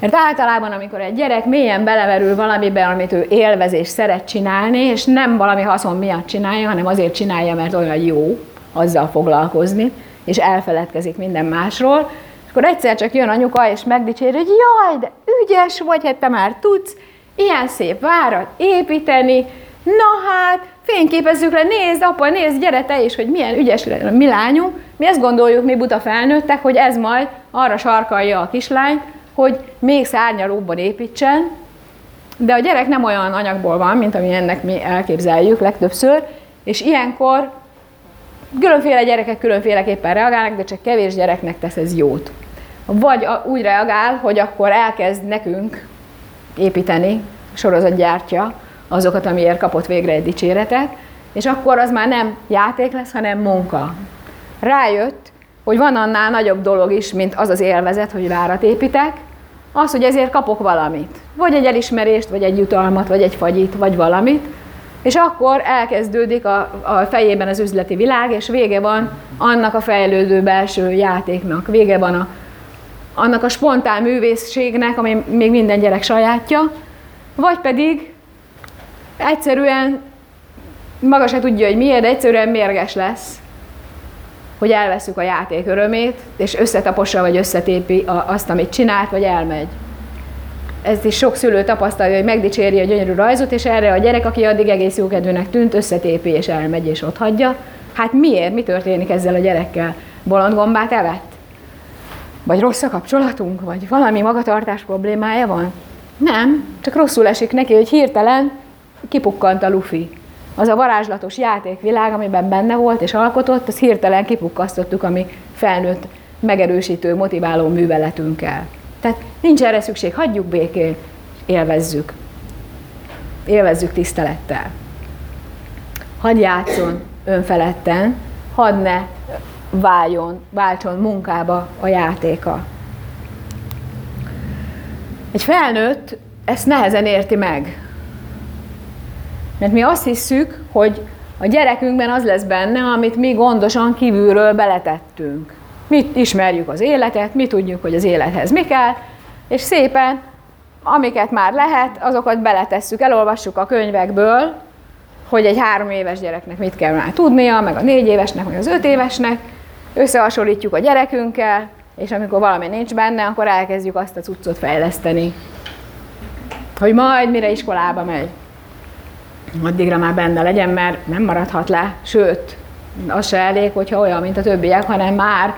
Mert általában, amikor egy gyerek mélyen beleverül valamibe, amit ő élvez és szeret csinálni, és nem valami haszon miatt csinálja, hanem azért csinálja, mert olyan jó azzal foglalkozni, és elfeledkezik minden másról, és akkor egyszer csak jön anyuka, és megdicséri, hogy jaj, de ügyes vagy, hát te már tudsz ilyen szép várat építeni, na hát, fényképezzük le, nézd, apa, nézd, gyere te is, hogy milyen ügyes a mi lányunk. Mi ezt gondoljuk, mi buta felnőttek, hogy ez majd arra sarkalja a kislányt, hogy még szárnyalóbban építsen, de a gyerek nem olyan anyagból van, mint ami ennek mi elképzeljük legtöbbször, és ilyenkor különféle gyerekek különféleképpen reagálnak, de csak kevés gyereknek tesz ez jót. Vagy úgy reagál, hogy akkor elkezd nekünk építeni, sorozatgyártja azokat, amiért kapott végre egy dicséretet, és akkor az már nem játék lesz, hanem munka. rájött, hogy van annál nagyobb dolog is, mint az az élvezet, hogy várat építek, az, hogy ezért kapok valamit. Vagy egy elismerést, vagy egy jutalmat, vagy egy fagyit, vagy valamit, és akkor elkezdődik a, a fejében az üzleti világ, és vége van annak a fejlődő belső játéknak, vége van a, annak a spontán művészségnek, ami még minden gyerek sajátja, vagy pedig egyszerűen maga se tudja, hogy miért, de egyszerűen mérges lesz, hogy elveszük a játék örömét, és összetapossa vagy összetépi azt, amit csinált, vagy elmegy. Ezt is sok szülő tapasztalja, hogy megdicséri a gyönyörű rajzot, és erre a gyerek, aki addig egész jókedvűnek tűnt, összetépi és elmegy és ott hagyja. Hát miért? Mi történik ezzel a gyerekkel? Bolondgombát evett? Vagy rossz a kapcsolatunk? Vagy valami magatartás problémája van? Nem, csak rosszul esik neki, hogy hirtelen kipukkant a lufi az a varázslatos játékvilág, amiben benne volt és alkotott, azt hirtelen kipukkasztottuk a mi felnőtt, megerősítő, motiváló műveletünkkel. Tehát nincs erre szükség, hagyjuk békén, élvezzük. Élvezzük tisztelettel. Hadd játszon önfeledten, hadd ne váljon, váltson munkába a játéka. Egy felnőtt ezt nehezen érti meg, mert mi azt hisszük, hogy a gyerekünkben az lesz benne, amit mi gondosan kívülről beletettünk. Mi ismerjük az életet, mi tudjuk, hogy az élethez mi kell, és szépen, amiket már lehet, azokat beletesszük, elolvassuk a könyvekből, hogy egy három éves gyereknek mit kell már tudnia, meg a négy évesnek, meg az öt évesnek, összehasonlítjuk a gyerekünkkel, és amikor valami nincs benne, akkor elkezdjük azt a cuccot fejleszteni, hogy majd mire iskolába megy addigra már benne legyen, mert nem maradhat le, sőt, az se elég, hogyha olyan, mint a többiek, hanem már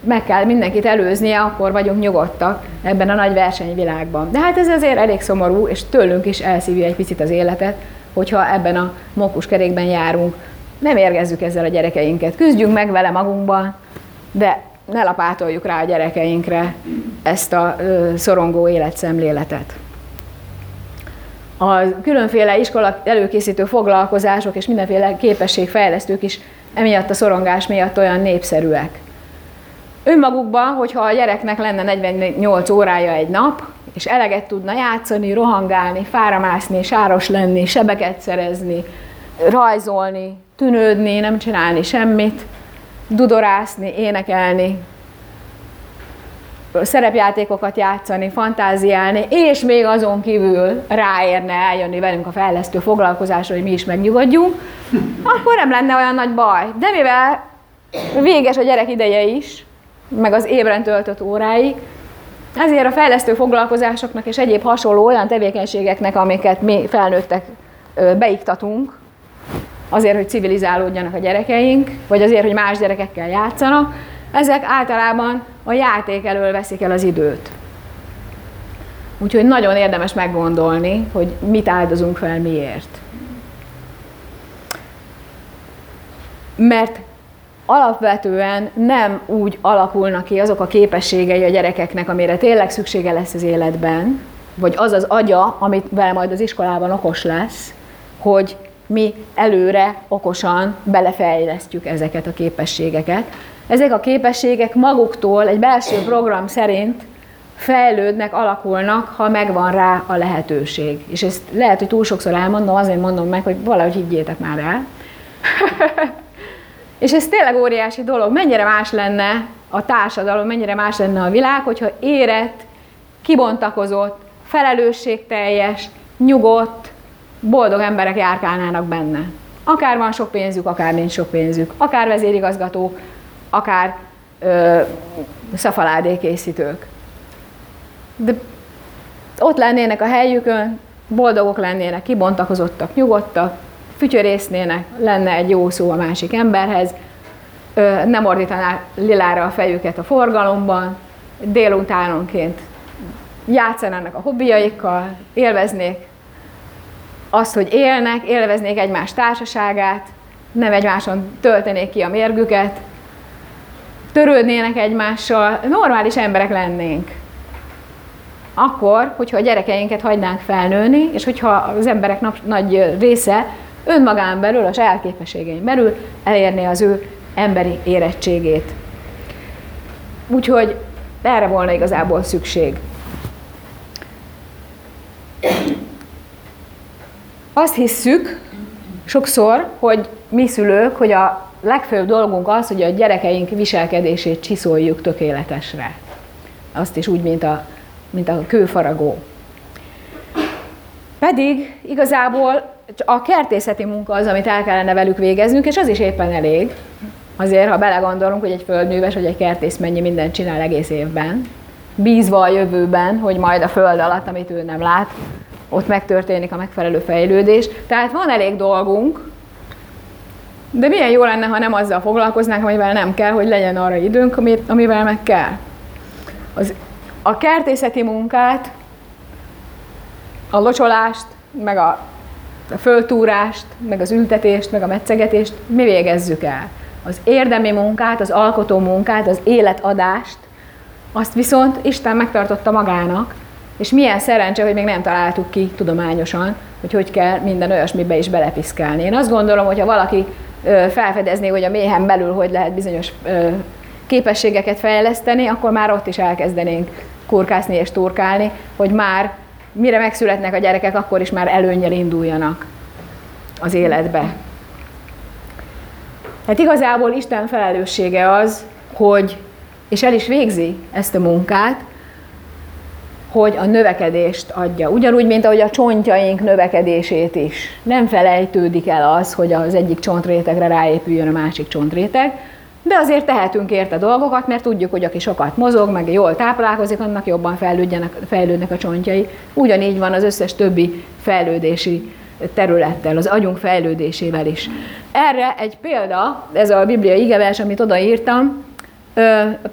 meg kell mindenkit előznie, akkor vagyunk nyugodtak ebben a nagy versenyvilágban. De hát ez azért elég szomorú, és tőlünk is elszívja egy picit az életet, hogyha ebben a kerékben járunk. Nem érgezzük ezzel a gyerekeinket, küzdjünk meg vele magunkban, de ne lapátoljuk rá a gyerekeinkre ezt a szorongó életszemléletet a különféle iskola előkészítő foglalkozások és mindenféle képességfejlesztők is emiatt a szorongás miatt olyan népszerűek. Önmagukban, hogyha a gyereknek lenne 48 órája egy nap, és eleget tudna játszani, rohangálni, fáramászni, sáros lenni, sebeket szerezni, rajzolni, tűnődni, nem csinálni semmit, dudorászni, énekelni, szerepjátékokat játszani, fantáziálni, és még azon kívül ráérne eljönni velünk a fejlesztő foglalkozásra, hogy mi is megnyugodjunk, akkor nem lenne olyan nagy baj. De mivel véges a gyerek ideje is, meg az ébren töltött órái, ezért a fejlesztő foglalkozásoknak és egyéb hasonló olyan tevékenységeknek, amiket mi felnőttek beiktatunk, azért, hogy civilizálódjanak a gyerekeink, vagy azért, hogy más gyerekekkel játszanak, ezek általában a játék elől veszik el az időt. Úgyhogy nagyon érdemes meggondolni, hogy mit áldozunk fel miért. Mert alapvetően nem úgy alakulnak ki azok a képességei a gyerekeknek, amire tényleg szüksége lesz az életben, vagy az az agya, amivel majd az iskolában okos lesz, hogy mi előre okosan belefejlesztjük ezeket a képességeket, ezek a képességek maguktól egy belső program szerint fejlődnek, alakulnak, ha megvan rá a lehetőség. És ezt lehet, hogy túl sokszor elmondom, azért mondom meg, hogy valahogy higgyétek már el. és ez tényleg óriási dolog. Mennyire más lenne a társadalom, mennyire más lenne a világ, hogyha érett, kibontakozott, felelősségteljes, nyugodt, boldog emberek járkálnának benne. Akár van sok pénzük, akár nincs sok pénzük, akár vezérigazgatók, akár ö, szafaládékészítők. De ott lennének a helyükön, boldogok lennének, kibontakozottak, nyugodtak, fütyörésznének, lenne egy jó szó a másik emberhez, ö, nem ordítaná lilára a fejüket a forgalomban, délutánonként játszanának a hobbiaikkal, élveznék azt, hogy élnek, élveznék egymás társaságát, nem egymáson töltenék ki a mérgüket, törődnének egymással, normális emberek lennénk. Akkor, hogyha a gyerekeinket hagynánk felnőni, és hogyha az emberek nagy része önmagán belül, a saját képességein belül elérné az ő emberi érettségét. Úgyhogy erre volna igazából szükség. Azt hisszük sokszor, hogy mi szülők, hogy a legfőbb dolgunk az, hogy a gyerekeink viselkedését csiszoljuk tökéletesre. Azt is úgy, mint a, mint a kőfaragó. Pedig igazából a kertészeti munka az, amit el kellene velük végeznünk, és az is éppen elég. Azért, ha belegondolunk, hogy egy földműves vagy egy kertész mennyi mindent csinál egész évben, bízva a jövőben, hogy majd a föld alatt, amit ő nem lát, ott megtörténik a megfelelő fejlődés. Tehát van elég dolgunk, de milyen jó lenne, ha nem azzal foglalkoznánk, amivel nem kell, hogy legyen arra időnk, amivel meg kell. Az, a kertészeti munkát, a locsolást, meg a, a föltúrást, meg az ültetést, meg a metszegetést mi végezzük el. Az érdemi munkát, az alkotó munkát, az életadást, azt viszont Isten megtartotta magának, és milyen szerencse, hogy még nem találtuk ki tudományosan, hogy hogy kell minden olyasmibe is belepiszkálni. Én azt gondolom, hogy ha valaki felfedezné, hogy a méhen belül hogy lehet bizonyos képességeket fejleszteni, akkor már ott is elkezdenénk kurkászni és turkálni, hogy már mire megszületnek a gyerekek, akkor is már előnyel induljanak az életbe. Hát igazából Isten felelőssége az, hogy, és el is végzi ezt a munkát, hogy a növekedést adja. Ugyanúgy, mint ahogy a csontjaink növekedését is. Nem felejtődik el az, hogy az egyik csontrétegre ráépüljön a másik csontréteg, de azért tehetünk érte dolgokat, mert tudjuk, hogy aki sokat mozog, meg jól táplálkozik, annak jobban fejlődnek a csontjai. Ugyanígy van az összes többi fejlődési területtel, az agyunk fejlődésével is. Erre egy példa, ez a Biblia igevers, amit odaírtam,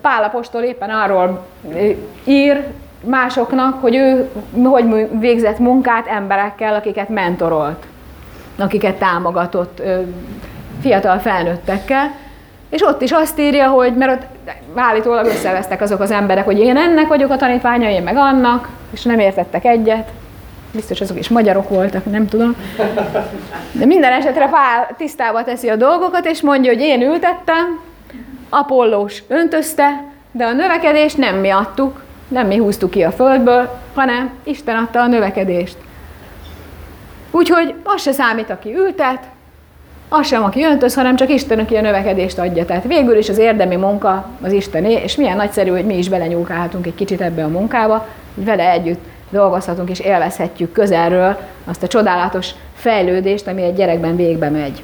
Pálapostól éppen arról ír másoknak, hogy ő hogy végzett munkát emberekkel, akiket mentorolt, akiket támogatott fiatal felnőttekkel, és ott is azt írja, hogy, mert ott állítólag összevesztek azok az emberek, hogy én ennek vagyok a tanítványa, én meg annak, és nem értettek egyet. Biztos azok is magyarok voltak, nem tudom. De minden esetre Pál tisztába teszi a dolgokat, és mondja, hogy én ültettem, Apollós öntözte, de a növekedést nem mi adtuk, nem mi húztuk ki a földből, hanem Isten adta a növekedést. Úgyhogy az se számít, aki ültet, az sem, aki öntöz, hanem csak Isten, aki a növekedést adja. Tehát végül is az érdemi munka az Istené, és milyen nagyszerű, hogy mi is belenyúlkálhatunk egy kicsit ebbe a munkába, hogy vele együtt dolgozhatunk és élvezhetjük közelről azt a csodálatos fejlődést, ami egy gyerekben végbe megy.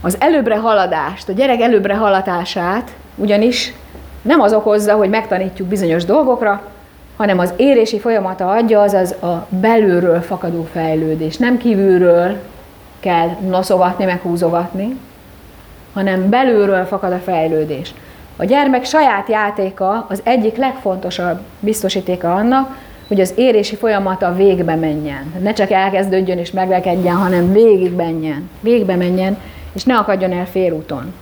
Az előbbre haladást, a gyerek előbbre haladását ugyanis nem az okozza, hogy megtanítjuk bizonyos dolgokra, hanem az érési folyamata adja, azaz a belülről fakadó fejlődés. Nem kívülről kell noszogatni, meghúzogatni, hanem belülről fakad a fejlődés. A gyermek saját játéka az egyik legfontosabb biztosítéka annak, hogy az érési folyamata végbe menjen. Ne csak elkezdődjön és megrekedjen, hanem végig menjen. Végbe menjen, és ne akadjon el félúton.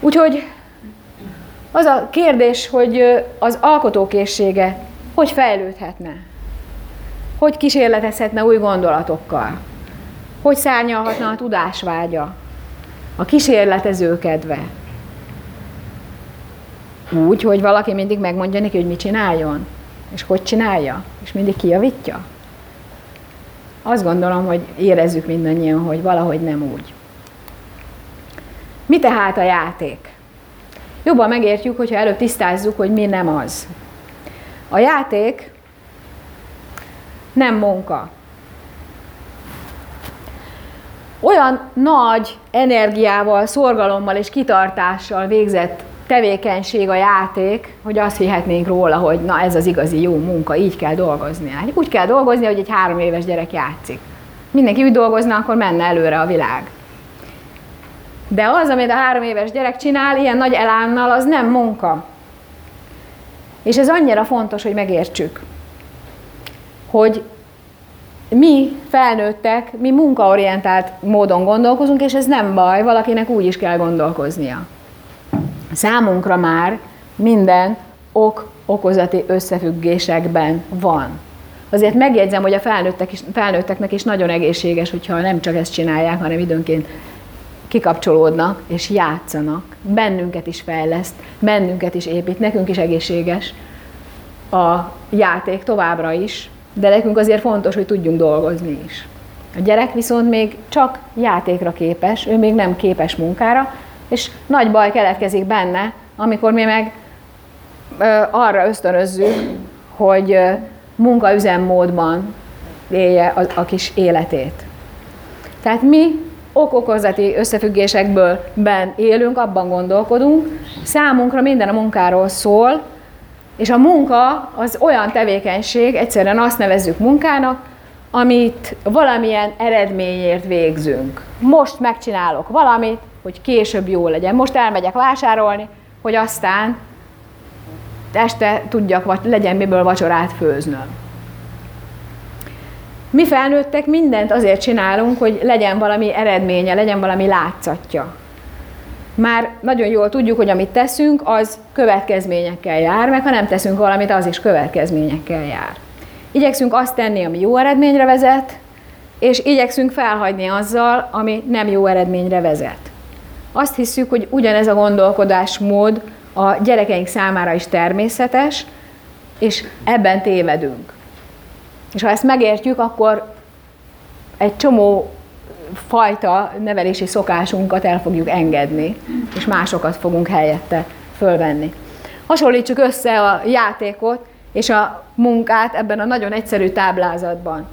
Úgyhogy az a kérdés, hogy az alkotókészsége hogy fejlődhetne? Hogy kísérletezhetne új gondolatokkal? Hogy szárnyalhatna a tudásvágya? A kísérletező kedve? Úgy, hogy valaki mindig megmondja neki, hogy mit csináljon, és hogy csinálja, és mindig kijavítja? Azt gondolom, hogy érezzük mindannyian, hogy valahogy nem úgy. Mi tehát a játék? Jobban megértjük, hogyha előbb tisztázzuk, hogy mi nem az. A játék nem munka. Olyan nagy energiával, szorgalommal és kitartással végzett tevékenység a játék, hogy azt hihetnénk róla, hogy na ez az igazi jó munka, így kell dolgozni. Hát úgy kell dolgozni, hogy egy három éves gyerek játszik. Mindenki úgy dolgozna, akkor menne előre a világ. De az, amit a három éves gyerek csinál, ilyen nagy elánnal, az nem munka. És ez annyira fontos, hogy megértsük, hogy mi felnőttek, mi munkaorientált módon gondolkozunk, és ez nem baj, valakinek úgy is kell gondolkoznia. Számunkra már minden ok-okozati összefüggésekben van. azért megjegyzem, hogy a felnőttek is, felnőtteknek is nagyon egészséges, hogyha nem csak ezt csinálják, hanem időnként kikapcsolódnak és játszanak. Bennünket is fejleszt, bennünket is épít, nekünk is egészséges a játék továbbra is, de nekünk azért fontos, hogy tudjunk dolgozni is. A gyerek viszont még csak játékra képes, ő még nem képes munkára, és nagy baj keletkezik benne, amikor mi meg ö, arra ösztönözzük, hogy ö, munkaüzemmódban élje a, a kis életét. Tehát mi okokozati összefüggésekből ben élünk, abban gondolkodunk, számunkra minden a munkáról szól, és a munka az olyan tevékenység, egyszerűen azt nevezzük munkának, amit valamilyen eredményért végzünk. Most megcsinálok valamit, hogy később jó legyen. Most elmegyek vásárolni, hogy aztán este tudjak, vagy legyen miből vacsorát főznöm. Mi felnőttek mindent azért csinálunk, hogy legyen valami eredménye, legyen valami látszatja. Már nagyon jól tudjuk, hogy amit teszünk, az következményekkel jár, meg ha nem teszünk valamit, az is következményekkel jár. Igyekszünk azt tenni, ami jó eredményre vezet, és igyekszünk felhagyni azzal, ami nem jó eredményre vezet. Azt hiszük, hogy ugyanez a gondolkodásmód a gyerekeink számára is természetes, és ebben tévedünk. És ha ezt megértjük, akkor egy csomó fajta nevelési szokásunkat el fogjuk engedni, és másokat fogunk helyette fölvenni. Hasonlítsuk össze a játékot és a munkát ebben a nagyon egyszerű táblázatban.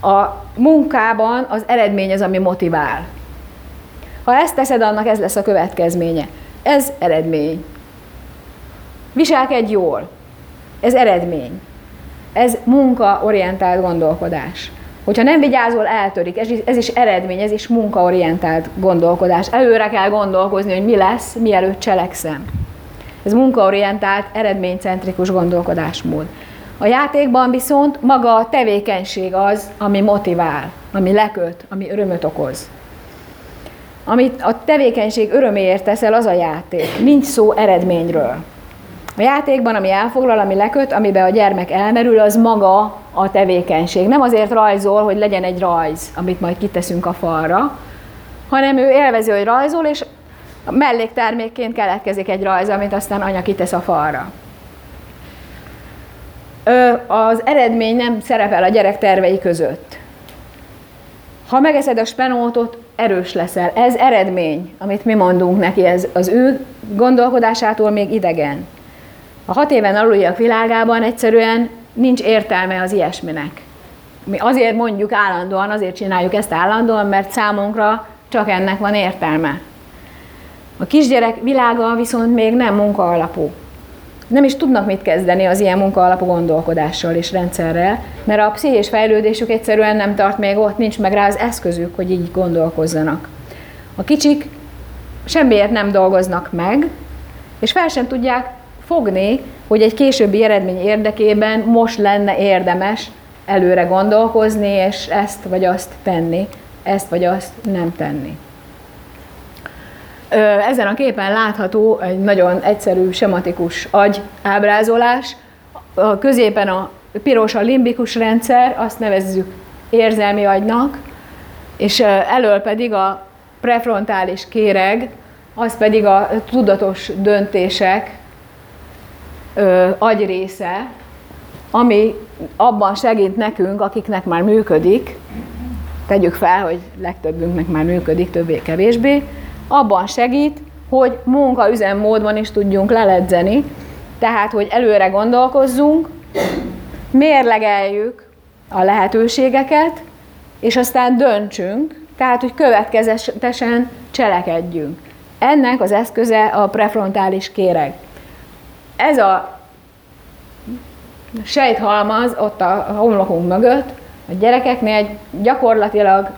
A munkában az eredmény az, ami motivál. Ha ezt teszed, annak ez lesz a következménye. Ez eredmény. Viselkedj jól. Ez eredmény. Ez munkaorientált gondolkodás. Hogyha nem vigyázol, eltörik. Ez is, ez is eredmény, ez is munkaorientált gondolkodás. Előre kell gondolkozni, hogy mi lesz, mielőtt cselekszem. Ez munkaorientált, eredménycentrikus gondolkodásmód. A játékban viszont maga a tevékenység az, ami motivál, ami leköt, ami örömöt okoz. Amit a tevékenység öröméért teszel, az a játék. Nincs szó eredményről. A játékban, ami elfoglal, ami leköt, amiben a gyermek elmerül, az maga a tevékenység. Nem azért rajzol, hogy legyen egy rajz, amit majd kiteszünk a falra, hanem ő élvezi, hogy rajzol, és melléktermékként keletkezik egy rajz, amit aztán anya kitesz a falra. Az eredmény nem szerepel a gyerek tervei között. Ha megeszed a spenótot, erős leszel. Ez eredmény, amit mi mondunk neki, ez az ő gondolkodásától még idegen. A hat éven aluliak világában egyszerűen nincs értelme az ilyesminek. Mi azért mondjuk állandóan, azért csináljuk ezt állandóan, mert számunkra csak ennek van értelme. A kisgyerek világa viszont még nem munka alapú. Nem is tudnak mit kezdeni az ilyen munka alapú gondolkodással és rendszerrel, mert a pszichés fejlődésük egyszerűen nem tart még ott, nincs meg rá az eszközük, hogy így gondolkozzanak. A kicsik semmiért nem dolgoznak meg, és fel sem tudják fogni, hogy egy későbbi eredmény érdekében most lenne érdemes előre gondolkozni, és ezt vagy azt tenni, ezt vagy azt nem tenni. Ezen a képen látható egy nagyon egyszerű, sematikus agy ábrázolás. A középen a piros a limbikus rendszer, azt nevezzük érzelmi agynak, és elől pedig a prefrontális kéreg, az pedig a tudatos döntések ö, agyrésze, ami abban segít nekünk, akiknek már működik, tegyük fel, hogy legtöbbünknek már működik, többé-kevésbé, abban segít, hogy munkaüzemmódban is tudjunk leledzeni, tehát, hogy előre gondolkozzunk, mérlegeljük a lehetőségeket, és aztán döntsünk, tehát, hogy következetesen cselekedjünk. Ennek az eszköze a prefrontális kéreg. Ez a sejthalmaz ott a homlokunk mögött, a gyerekeknél gyakorlatilag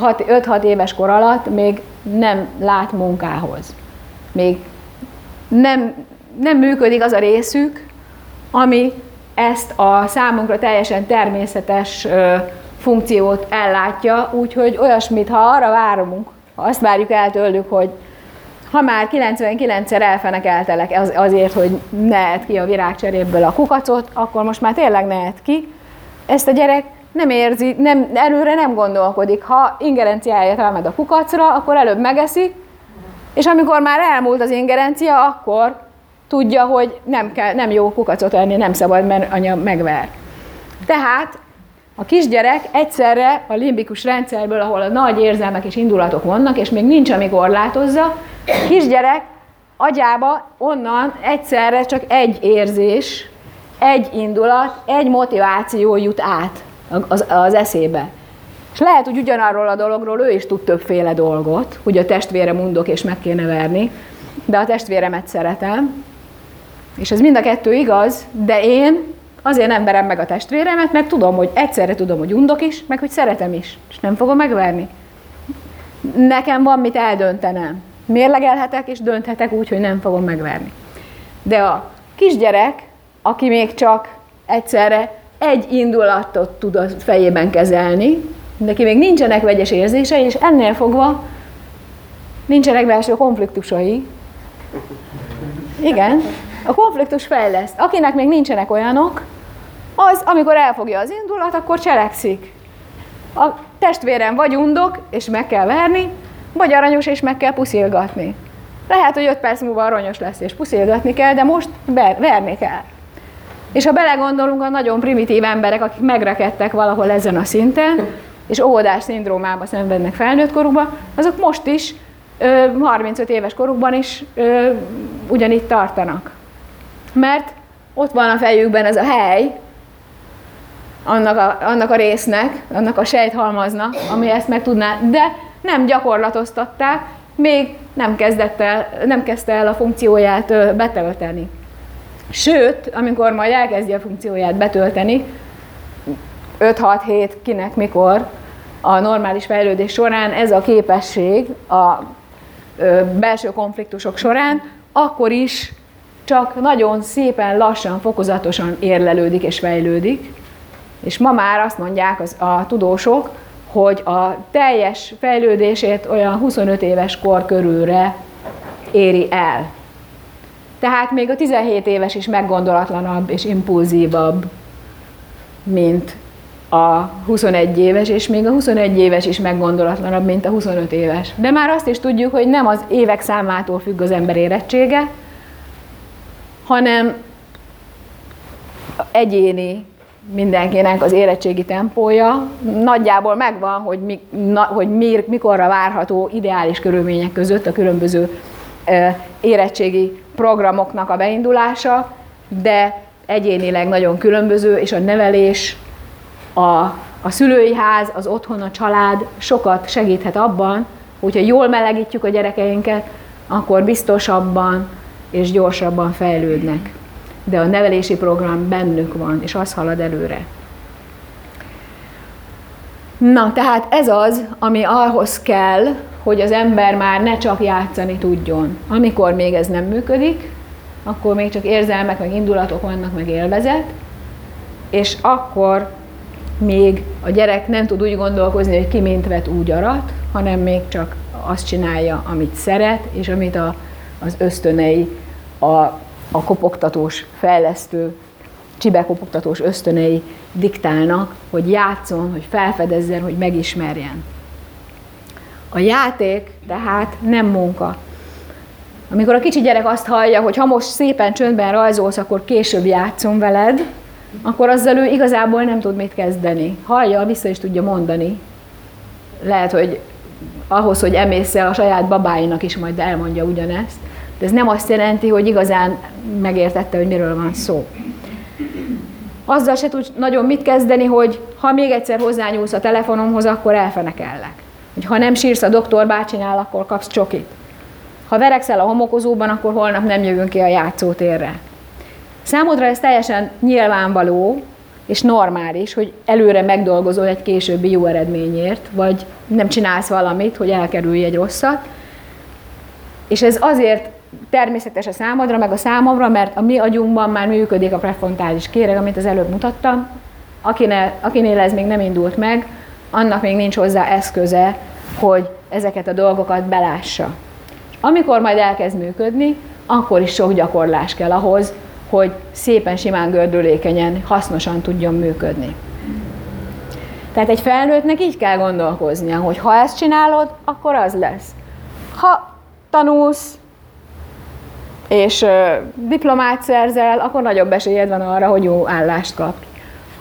5-6 éves kor alatt még nem lát munkához. Még nem, nem működik az a részük, ami ezt a számunkra teljesen természetes funkciót ellátja, úgyhogy olyasmit, ha arra várunk, ha azt várjuk el tőlük, hogy ha már 99-szer elfenekeltelek azért, hogy ne ki a virágcseréből a kukacot, akkor most már tényleg ne ki, ezt a gyerek nem érzi, nem, előre nem gondolkodik. Ha ingerenciája támad a kukacra, akkor előbb megeszik, és amikor már elmúlt az ingerencia, akkor tudja, hogy nem, kell, nem jó kukacot enni, nem szabad, mert anya megver. Tehát a kisgyerek egyszerre a limbikus rendszerből, ahol a nagy érzelmek és indulatok vannak, és még nincs, ami korlátozza, a kisgyerek agyába onnan egyszerre csak egy érzés, egy indulat, egy motiváció jut át az, az eszébe. És lehet, hogy ugyanarról a dologról ő is tud többféle dolgot, hogy a testvére mundok és meg kéne verni, de a testvéremet szeretem, és ez mind a kettő igaz, de én azért nem verem meg a testvéremet, mert tudom, hogy egyszerre tudom, hogy undok is, meg hogy szeretem is, és nem fogom megverni. Nekem van mit eldöntenem. Mérlegelhetek és dönthetek úgy, hogy nem fogom megverni. De a kisgyerek, aki még csak egyszerre egy indulatot tud a fejében kezelni, neki még nincsenek vegyes érzései, és ennél fogva nincsenek belső konfliktusai. Igen, a konfliktus fejleszt. Akinek még nincsenek olyanok, az, amikor elfogja az indulat, akkor cselekszik. A testvérem vagy undok, és meg kell verni, vagy aranyos, és meg kell puszilgatni. Lehet, hogy 5 perc múlva aranyos lesz, és puszilgatni kell, de most verni kell. És ha belegondolunk, a nagyon primitív emberek, akik megrekedtek valahol ezen a szinten, és óvodás szindrómába szenvednek felnőtt korukban, azok most is, 35 éves korukban is ugyanitt tartanak. Mert ott van a fejükben ez a hely, annak a, annak a résznek, annak a sejthalmaznak, ami ezt meg tudná, de nem gyakorlatoztatták, még nem, kezdett el, nem kezdte el a funkcióját betölteni. Sőt, amikor majd elkezdi a funkcióját betölteni, 5-6-7, kinek mikor, a normális fejlődés során ez a képesség a belső konfliktusok során, akkor is csak nagyon szépen, lassan, fokozatosan érlelődik és fejlődik. És ma már azt mondják az, a tudósok, hogy a teljes fejlődését olyan 25 éves kor körülre éri el. Tehát még a 17 éves is meggondolatlanabb és impulzívabb, mint a 21 éves, és még a 21 éves is meggondolatlanabb, mint a 25 éves. De már azt is tudjuk, hogy nem az évek számától függ az ember érettsége, hanem egyéni mindenkinek az érettségi tempója. Nagyjából megvan, hogy, mi, na, hogy mi, mikorra várható ideális körülmények között a különböző érettségi programoknak a beindulása, de egyénileg nagyon különböző, és a nevelés, a, a szülői ház, az otthon, a család sokat segíthet abban, hogyha jól melegítjük a gyerekeinket, akkor biztosabban és gyorsabban fejlődnek. De a nevelési program bennük van, és az halad előre. Na, tehát ez az, ami ahhoz kell, hogy az ember már ne csak játszani tudjon. Amikor még ez nem működik, akkor még csak érzelmek, meg indulatok vannak, meg élvezet, és akkor még a gyerek nem tud úgy gondolkozni, hogy ki mint vet, úgy arat, hanem még csak azt csinálja, amit szeret, és amit a, az ösztönei, a, a kopogtatós, fejlesztő, csibekopogtatós ösztönei diktálnak, hogy játszon, hogy felfedezzen, hogy megismerjen. A játék tehát nem munka. Amikor a kicsi gyerek azt hallja, hogy ha most szépen csöndben rajzolsz, akkor később játszom veled, akkor azzal ő igazából nem tud mit kezdeni. Hallja, vissza is tudja mondani. Lehet, hogy ahhoz, hogy emésze a saját babáinak is majd elmondja ugyanezt, de ez nem azt jelenti, hogy igazán megértette, hogy miről van szó. Azzal se tud nagyon mit kezdeni, hogy ha még egyszer hozzányúlsz a telefonomhoz, akkor elfenekellek. Hogy ha nem sírsz a doktor bácsinál, akkor kapsz csokit. Ha verekszel a homokozóban, akkor holnap nem jövünk ki a játszótérre. Számodra ez teljesen nyilvánvaló és normális, hogy előre megdolgozol egy későbbi jó eredményért, vagy nem csinálsz valamit, hogy elkerülj egy rosszat. És ez azért természetes a számodra, meg a számomra, mert a mi agyunkban már működik a prefrontális kéreg, amit az előbb mutattam. Akinél, akinél ez még nem indult meg, annak még nincs hozzá eszköze, hogy ezeket a dolgokat belássa. Amikor majd elkezd működni, akkor is sok gyakorlás kell ahhoz, hogy szépen, simán, gördülékenyen, hasznosan tudjon működni. Tehát egy felnőttnek így kell gondolkoznia, hogy ha ezt csinálod, akkor az lesz. Ha tanulsz, és diplomát szerzel, akkor nagyobb esélyed van arra, hogy jó állást kap.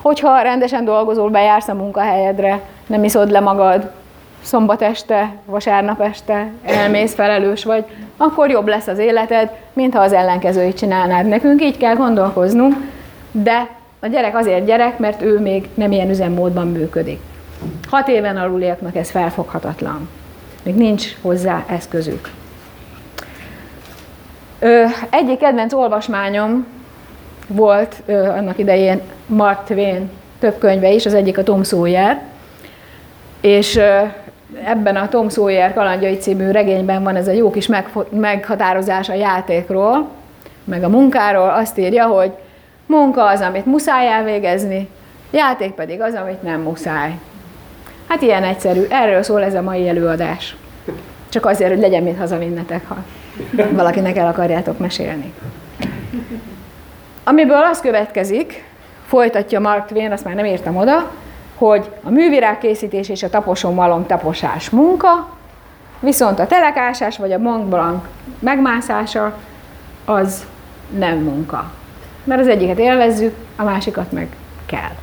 Hogyha rendesen dolgozol, bejársz a munkahelyedre, nem iszod le magad, szombat este, vasárnap este elmész, felelős vagy, akkor jobb lesz az életed, mint ha az ellenkezőit csinálnád. Nekünk így kell gondolkoznunk, de a gyerek azért gyerek, mert ő még nem ilyen üzemmódban működik. Hat éven aluliaknak ez felfoghatatlan. Még nincs hozzá eszközük. Ö, egyik kedvenc olvasmányom volt ö, annak idején Mark Twain több könyve is, az egyik a Tom Sawyer, és ebben a Tom Sawyer kalandjai című regényben van ez a jó kis meghatározás a játékról, meg a munkáról, azt írja, hogy munka az, amit muszáj elvégezni, játék pedig az, amit nem muszáj. Hát ilyen egyszerű. Erről szól ez a mai előadás. Csak azért, hogy legyen mit hazavinnetek, ha valakinek el akarjátok mesélni. Amiből az következik, folytatja Mark Twain, azt már nem írtam oda, hogy a művirágkészítés és a taposon malom taposás munka, viszont a telekásás vagy a Mont Blanc megmászása az nem munka. Mert az egyiket élvezzük, a másikat meg kell.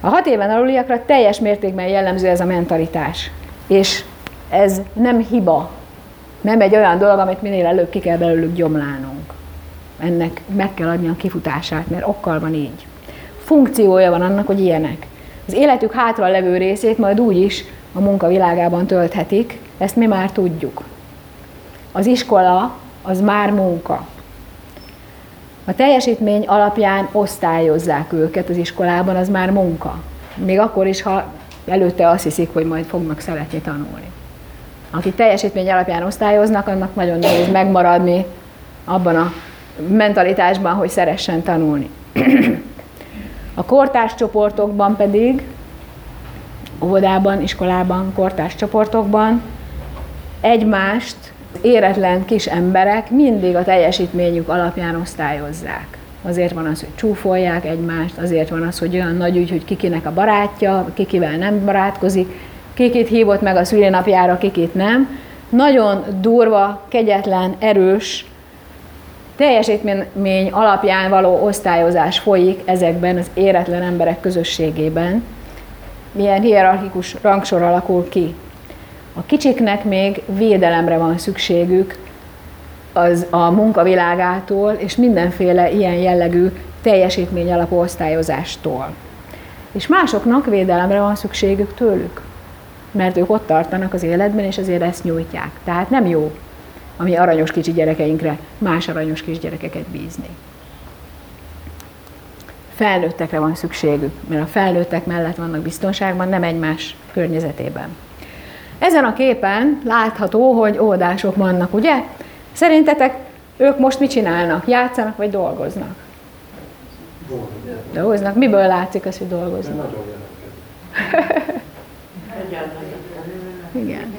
A hat éven aluliakra teljes mértékben jellemző ez a mentalitás. És ez nem hiba, nem egy olyan dolog, amit minél előbb ki kell belőlük gyomlálnunk. Ennek meg kell adni a kifutását, mert okkal van így. Funkciója van annak, hogy ilyenek. Az életük hátra levő részét majd úgy is a munkavilágában tölthetik, ezt mi már tudjuk. Az iskola az már munka. A teljesítmény alapján osztályozzák őket az iskolában, az már munka. Még akkor is, ha előtte azt hiszik, hogy majd fognak szeretni tanulni. Akik teljesítmény alapján osztályoznak, annak nagyon nehéz megmaradni abban a mentalitásban, hogy szeressen tanulni. A kortárs csoportokban pedig, óvodában, iskolában, kortárs csoportokban egymást éretlen kis emberek mindig a teljesítményük alapján osztályozzák. Azért van az, hogy csúfolják egymást, azért van az, hogy olyan nagy ügy, hogy kikinek a barátja, kikivel nem barátkozik, kikit hívott meg a szülinapjára, kikit nem. Nagyon durva, kegyetlen, erős, teljesítmény alapján való osztályozás folyik ezekben az éretlen emberek közösségében. Milyen hierarchikus rangsor alakul ki. A kicsiknek még védelemre van szükségük az a munkavilágától, és mindenféle ilyen jellegű teljesítmény alapú osztályozástól. És másoknak védelemre van szükségük tőlük, mert ők ott tartanak az életben, és azért ezt nyújtják. Tehát nem jó ami aranyos kicsi gyerekeinkre más aranyos kis gyerekeket bízni. Felnőttekre van szükségük, mert a felnőttek mellett vannak biztonságban, nem egymás környezetében. Ezen a képen látható, hogy óvodások vannak, ugye? Szerintetek ők most mit csinálnak? Játszanak vagy dolgoznak? Dolgoznak. Miből látszik az, hogy dolgoznak? Igen.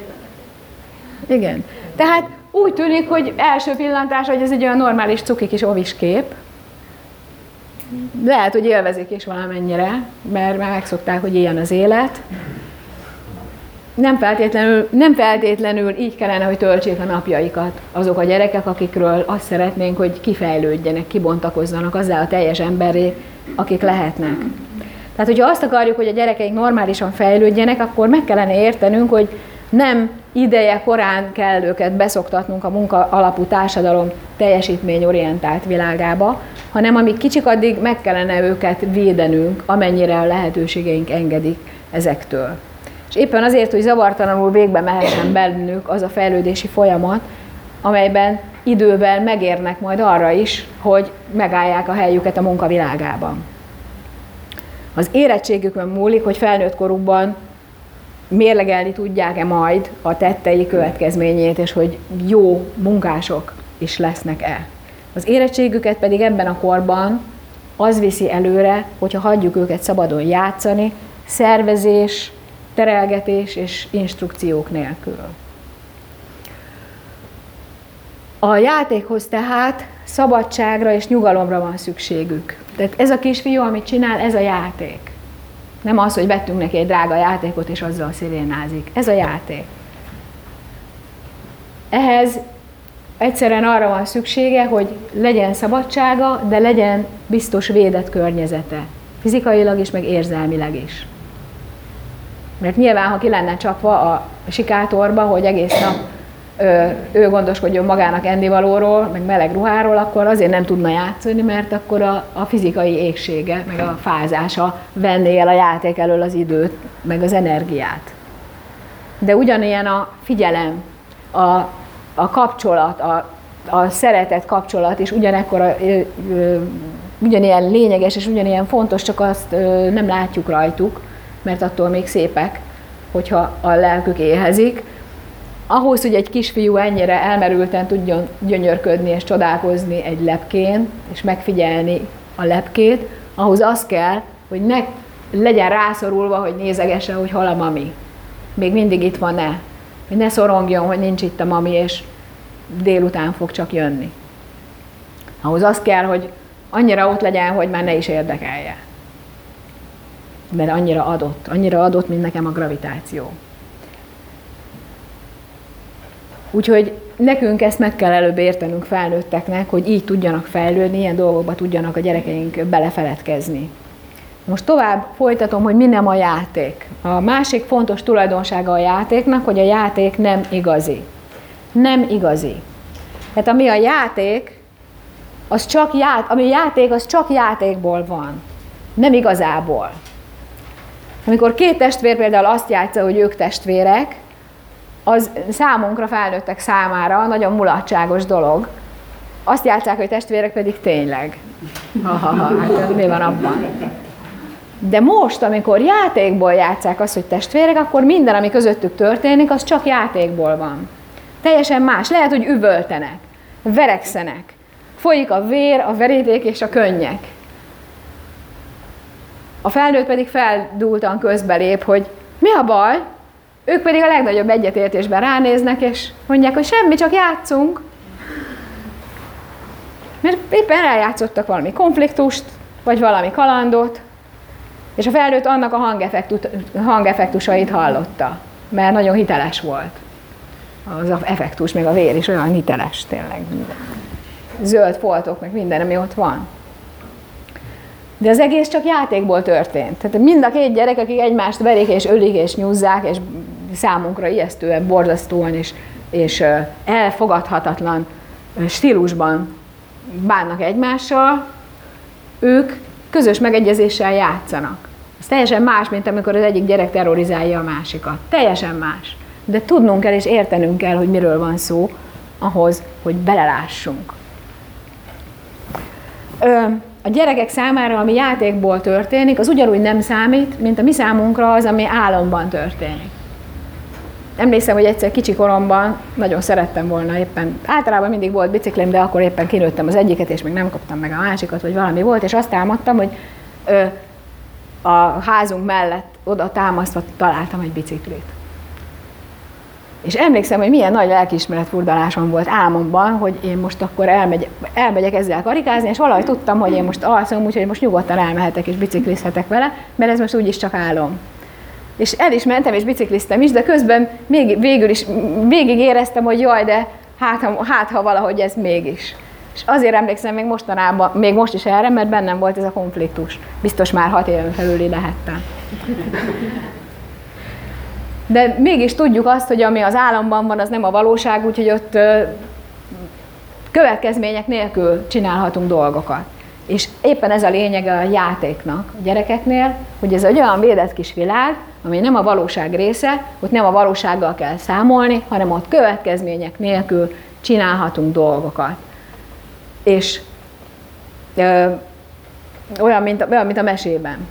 Igen. Tehát úgy tűnik, hogy első pillantás, hogy ez egy olyan normális cuki kis ovis kép. Lehet, hogy élvezik is valamennyire, mert már megszokták, hogy ilyen az élet. Nem feltétlenül, nem feltétlenül így kellene, hogy töltsék a napjaikat azok a gyerekek, akikről azt szeretnénk, hogy kifejlődjenek, kibontakozzanak azzal a teljes emberré, akik lehetnek. Tehát, hogyha azt akarjuk, hogy a gyerekeink normálisan fejlődjenek, akkor meg kellene értenünk, hogy nem ideje korán kell őket beszoktatnunk a munka alapú társadalom teljesítményorientált világába, hanem amíg kicsik, addig meg kellene őket védenünk, amennyire a lehetőségeink engedik ezektől. És éppen azért, hogy zavartalanul végbe mehessen bennük az a fejlődési folyamat, amelyben idővel megérnek majd arra is, hogy megállják a helyüket a munkavilágában. Az érettségükön múlik, hogy felnőtt korukban mérlegelni tudják-e majd a tettei következményét, és hogy jó munkások is lesznek-e. Az érettségüket pedig ebben a korban az viszi előre, hogyha hagyjuk őket szabadon játszani, szervezés, terelgetés és instrukciók nélkül. A játékhoz tehát szabadságra és nyugalomra van szükségük. Tehát ez a kisfiú, amit csinál, ez a játék. Nem az, hogy vettünk neki egy drága játékot, és azzal szirénázik. Ez a játék. Ehhez egyszerűen arra van szüksége, hogy legyen szabadsága, de legyen biztos védett környezete. Fizikailag is, meg érzelmileg is. Mert nyilván, ha ki lenne csapva a sikátorba, hogy egész nap ő gondoskodjon magának ennivalóról, meg meleg ruháról, akkor azért nem tudna játszani, mert akkor a, a fizikai égsége, meg a fázása venné el a játék elől az időt, meg az energiát. De ugyanilyen a figyelem, a, a kapcsolat, a, a szeretet kapcsolat is ugyanekkor a, ö, ö, ugyanilyen lényeges és ugyanilyen fontos, csak azt nem látjuk rajtuk, mert attól még szépek, hogyha a lelkük éhezik, ahhoz, hogy egy kisfiú ennyire elmerülten tudjon gyönyörködni és csodálkozni egy lepkén, és megfigyelni a lepkét, ahhoz az kell, hogy ne legyen rászorulva, hogy nézegesse, hogy hol a mami. Még mindig itt van-e. Hogy ne szorongjon, hogy nincs itt a mami, és délután fog csak jönni. Ahhoz az kell, hogy annyira ott legyen, hogy már ne is érdekelje. Mert annyira adott, annyira adott, mint nekem a gravitáció. Úgyhogy nekünk ezt meg kell előbb értenünk felnőtteknek, hogy így tudjanak fejlődni, ilyen dolgokba tudjanak a gyerekeink belefeledkezni. Most tovább folytatom, hogy mi nem a játék. A másik fontos tulajdonsága a játéknak, hogy a játék nem igazi. Nem igazi. Tehát ami a játék, az csak ját, ami játék, az csak játékból van. Nem igazából. Amikor két testvér például azt játsza, hogy ők testvérek, az számunkra, felnőttek számára nagyon mulatságos dolog. Azt játszák, hogy testvérek pedig tényleg. Ha, hát mi van abban? De most, amikor játékból játszák azt, hogy testvérek, akkor minden, ami közöttük történik, az csak játékból van. Teljesen más. Lehet, hogy üvöltenek, verekszenek, folyik a vér, a veríték és a könnyek. A felnőtt pedig feldúltan közbelép, hogy mi a baj, ők pedig a legnagyobb egyetértésben ránéznek, és mondják, hogy semmi, csak játszunk. Mert éppen eljátszottak valami konfliktust, vagy valami kalandot, és a felnőtt annak a hangeffektusait hallotta, mert nagyon hiteles volt. Az a effektus, meg a vér is olyan hiteles, tényleg. Zöld foltok, meg minden, ami ott van. De az egész csak játékból történt. Tehát mind a két gyerek, akik egymást verik és ölik és nyúzzák, és számunkra ijesztően, borzasztóan és, és elfogadhatatlan stílusban bánnak egymással, ők közös megegyezéssel játszanak. Ez teljesen más, mint amikor az egyik gyerek terrorizálja a másikat. Teljesen más. De tudnunk kell és értenünk kell, hogy miről van szó, ahhoz, hogy belelássunk. Ö, a gyerekek számára, ami játékból történik, az ugyanúgy nem számít, mint a mi számunkra az, ami álomban történik emlékszem, hogy egyszer kicsi koromban nagyon szerettem volna éppen, általában mindig volt biciklim, de akkor éppen kinőttem az egyiket, és még nem kaptam meg a másikat, vagy valami volt, és azt álmodtam, hogy ö, a házunk mellett oda támasztva találtam egy biciklit. És emlékszem, hogy milyen nagy lelkiismeret furdalásom volt álmomban, hogy én most akkor elmegy, elmegyek ezzel karikázni, és valahogy tudtam, hogy én most alszom, úgyhogy most nyugodtan elmehetek és biciklizhetek vele, mert ez most úgyis csak álom és el is mentem, és bicikliztem is, de közben még végül is végig éreztem, hogy jaj, de hát ha, hát, ha valahogy ez mégis. És azért emlékszem még mostanában, még most is erre, mert bennem volt ez a konfliktus. Biztos már hat éven felüli lehettem. De mégis tudjuk azt, hogy ami az államban van, az nem a valóság, úgyhogy ott következmények nélkül csinálhatunk dolgokat. És éppen ez a lényege a játéknak a gyerekeknél, hogy ez egy olyan védett kis világ, ami nem a valóság része, ott nem a valósággal kell számolni, hanem ott következmények nélkül csinálhatunk dolgokat. És ö, olyan, mint, olyan, mint a mesében.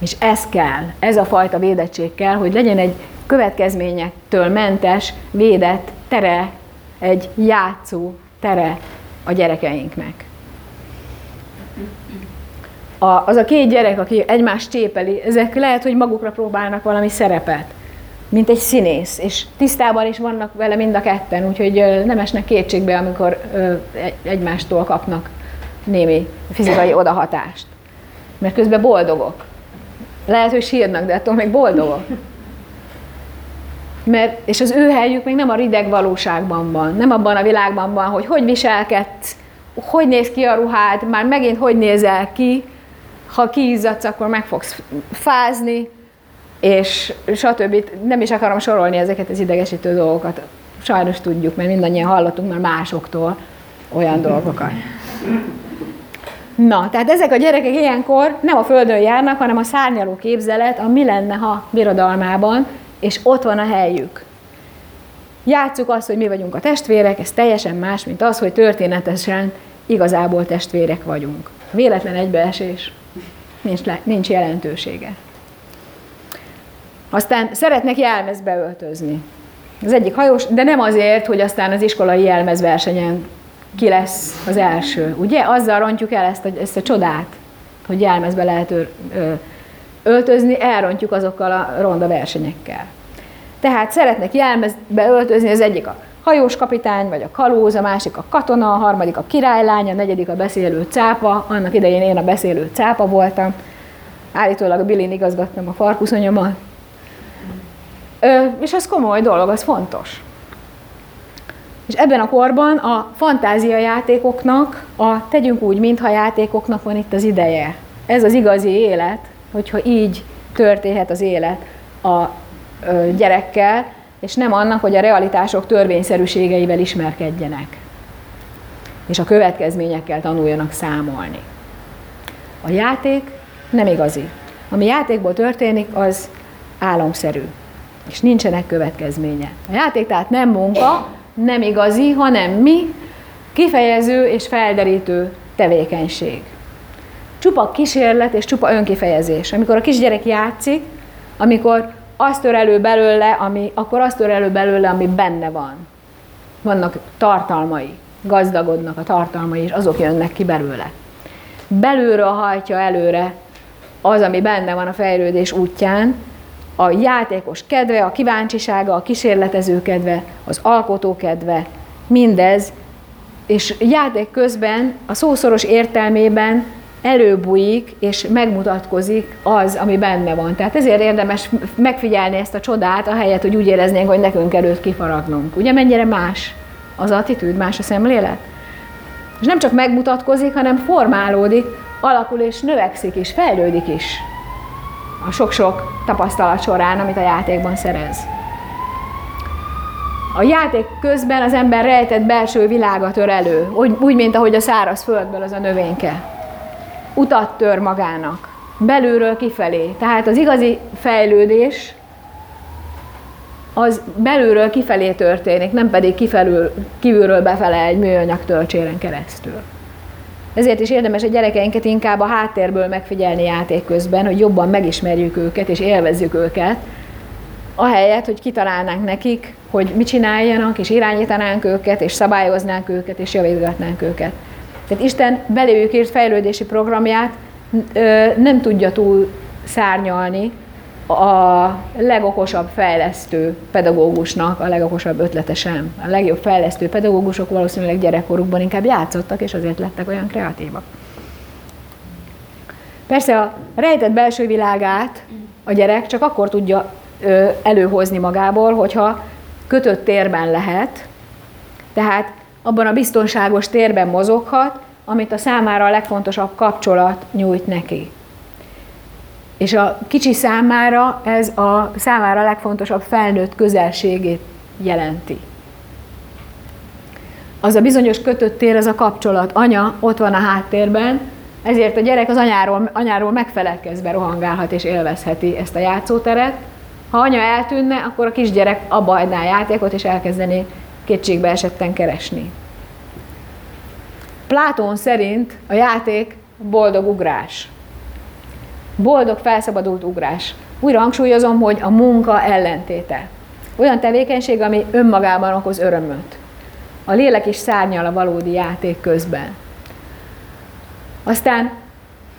És ez kell, ez a fajta védettség kell, hogy legyen egy következményektől mentes, védett tere, egy játszó tere a gyerekeinknek a, az a két gyerek, aki egymást csépeli, ezek lehet, hogy magukra próbálnak valami szerepet, mint egy színész, és tisztában is vannak vele mind a ketten, úgyhogy nem esnek kétségbe, amikor egymástól kapnak némi fizikai odahatást. Mert közben boldogok. Lehet, hogy sírnak, de attól még boldogok. Mert, és az ő helyük még nem a rideg valóságban van, nem abban a világban van, hogy hogy viselkedsz, hogy néz ki a ruhád, már megint hogy nézel ki, ha kiizzadsz, akkor meg fogsz fázni, és stb. Nem is akarom sorolni ezeket az idegesítő dolgokat. Sajnos tudjuk, mert mindannyian hallottunk már másoktól olyan dolgokat. Na, tehát ezek a gyerekek ilyenkor nem a földön járnak, hanem a szárnyaló képzelet, a mi lenne, ha birodalmában, és ott van a helyük. Játsszuk azt, hogy mi vagyunk a testvérek, ez teljesen más, mint az, hogy történetesen igazából testvérek vagyunk. Véletlen egybeesés, nincs, nincs jelentősége. Aztán szeretnek jelmezbe öltözni. Az egyik hajós, de nem azért, hogy aztán az iskolai jelmezversenyen ki lesz az első. Ugye? Azzal rontjuk el ezt a, ezt a csodát, hogy jelmezbe lehet ö, ö, öltözni, elrontjuk azokkal a ronda versenyekkel. Tehát szeretnek jelmezbe öltözni, az egyik a hajós kapitány, vagy a kalóz, a másik a katona, a harmadik a királylány, a negyedik a beszélő cápa, annak idején én a beszélő cápa voltam, állítólag a Bilin igazgattam a farkuszonyomat. Ö, és az komoly dolog, az fontos. És ebben a korban a fantázia játékoknak, a tegyünk úgy, mintha játékoknak van itt az ideje. Ez az igazi élet, hogyha így történhet az élet a gyerekkel, és nem annak, hogy a realitások törvényszerűségeivel ismerkedjenek, és a következményekkel tanuljanak számolni. A játék nem igazi. Ami játékból történik, az álomszerű, és nincsenek következménye. A játék tehát nem munka, nem igazi, hanem mi, kifejező és felderítő tevékenység. Csupa kísérlet és csupa önkifejezés. Amikor a kisgyerek játszik, amikor azt tör elő belőle, ami, akkor azt tör elő belőle, ami benne van. Vannak tartalmai, gazdagodnak a tartalmai, és azok jönnek ki belőle. Belülről hajtja előre az, ami benne van a fejlődés útján, a játékos kedve, a kíváncsisága, a kísérletező kedve, az alkotó kedve, mindez, és játék közben a szószoros értelmében előbújik és megmutatkozik az, ami benne van. Tehát ezért érdemes megfigyelni ezt a csodát, ahelyett, hogy úgy éreznénk, hogy nekünk előtt kifaragnunk. Ugye mennyire más az attitűd, más a szemlélet? És nem csak megmutatkozik, hanem formálódik, alakul és növekszik is, fejlődik is a sok-sok tapasztalat során, amit a játékban szerez. A játék közben az ember rejtett belső világa tör elő, úgy, úgy, mint ahogy a száraz földből az a növényke. Utat tör magának, belülről kifelé. Tehát az igazi fejlődés az belülről kifelé történik, nem pedig kifelül, kívülről befele egy műanyag tölcséren keresztül. Ezért is érdemes a gyerekeinket inkább a háttérből megfigyelni játék közben, hogy jobban megismerjük őket és élvezzük őket, ahelyett, hogy kitalálnánk nekik, hogy mit csináljanak, és irányítanánk őket, és szabályoznánk őket, és javítgatnánk őket. Tehát Isten beléjük írt fejlődési programját nem tudja túl szárnyalni, a legokosabb fejlesztő pedagógusnak a legokosabb ötlete sem. A legjobb fejlesztő pedagógusok valószínűleg gyerekkorukban inkább játszottak, és azért lettek olyan kreatívak. Persze a rejtett belső világát a gyerek csak akkor tudja előhozni magából, hogyha kötött térben lehet, tehát abban a biztonságos térben mozoghat, amit a számára a legfontosabb kapcsolat nyújt neki. És a kicsi számára ez a számára a legfontosabb felnőtt közelségét jelenti. Az a bizonyos kötött tér, ez a kapcsolat. Anya ott van a háttérben, ezért a gyerek az anyáról, anyáról megfelelkezve rohangálhat és élvezheti ezt a játszóteret. Ha anya eltűnne, akkor a kisgyerek abba hagyná a játékot, és elkezdené kétségbe esetten keresni. Plátón szerint a játék boldog ugrás. Boldog, felszabadult ugrás. Újra hangsúlyozom, hogy a munka ellentéte. Olyan tevékenység, ami önmagában okoz örömöt. A lélek is szárnyal a valódi játék közben. Aztán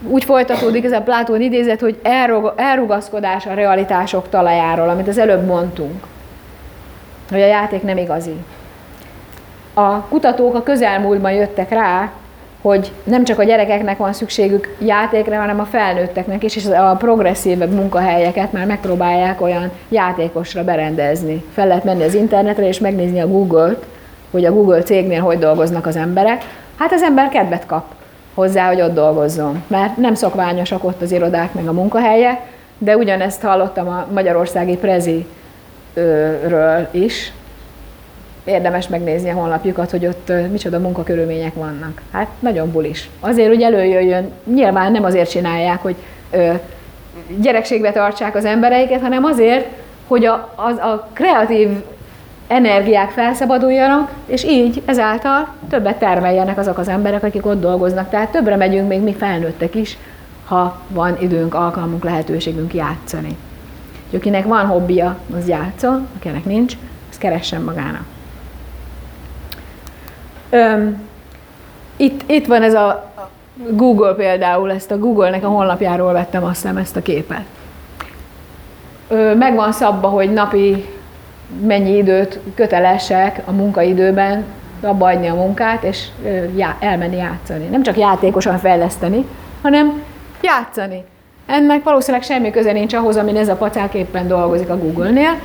úgy folytatódik ez a Plátón idézet, hogy elrugaszkodás a realitások talajáról, amit az előbb mondtunk, hogy a játék nem igazi. A kutatók a közelmúltban jöttek rá, hogy nem csak a gyerekeknek van szükségük játékra, hanem a felnőtteknek is, és a progresszívebb munkahelyeket már megpróbálják olyan játékosra berendezni. Fel lehet menni az internetre és megnézni a Google-t, hogy a Google cégnél hogy dolgoznak az emberek. Hát az ember kedvet kap hozzá, hogy ott dolgozzon, mert nem szokványosak ott az irodák meg a munkahelyek, de ugyanezt hallottam a magyarországi preziről is, érdemes megnézni a honlapjukat, hogy ott micsoda munkakörülmények vannak. Hát nagyon bulis. Azért, hogy előjöjjön, nyilván nem azért csinálják, hogy ö, gyerekségbe tartsák az embereiket, hanem azért, hogy a, az, a kreatív energiák felszabaduljanak, és így ezáltal többet termeljenek azok az emberek, akik ott dolgoznak. Tehát többre megyünk még mi felnőttek is, ha van időnk, alkalmunk, lehetőségünk játszani. Akinek van hobbija, az játszon, akinek nincs, az keressen magának. Öm, itt, itt van ez a Google például, ezt a Google-nek a honlapjáról vettem azt hiszem ezt a képet. Ö, meg van szabva, hogy napi mennyi időt kötelesek a munkaidőben abba adni a munkát, és já, elmenni játszani. Nem csak játékosan fejleszteni, hanem játszani. Ennek valószínűleg semmi köze nincs ahhoz, amin ez a pacák éppen dolgozik a Google-nél,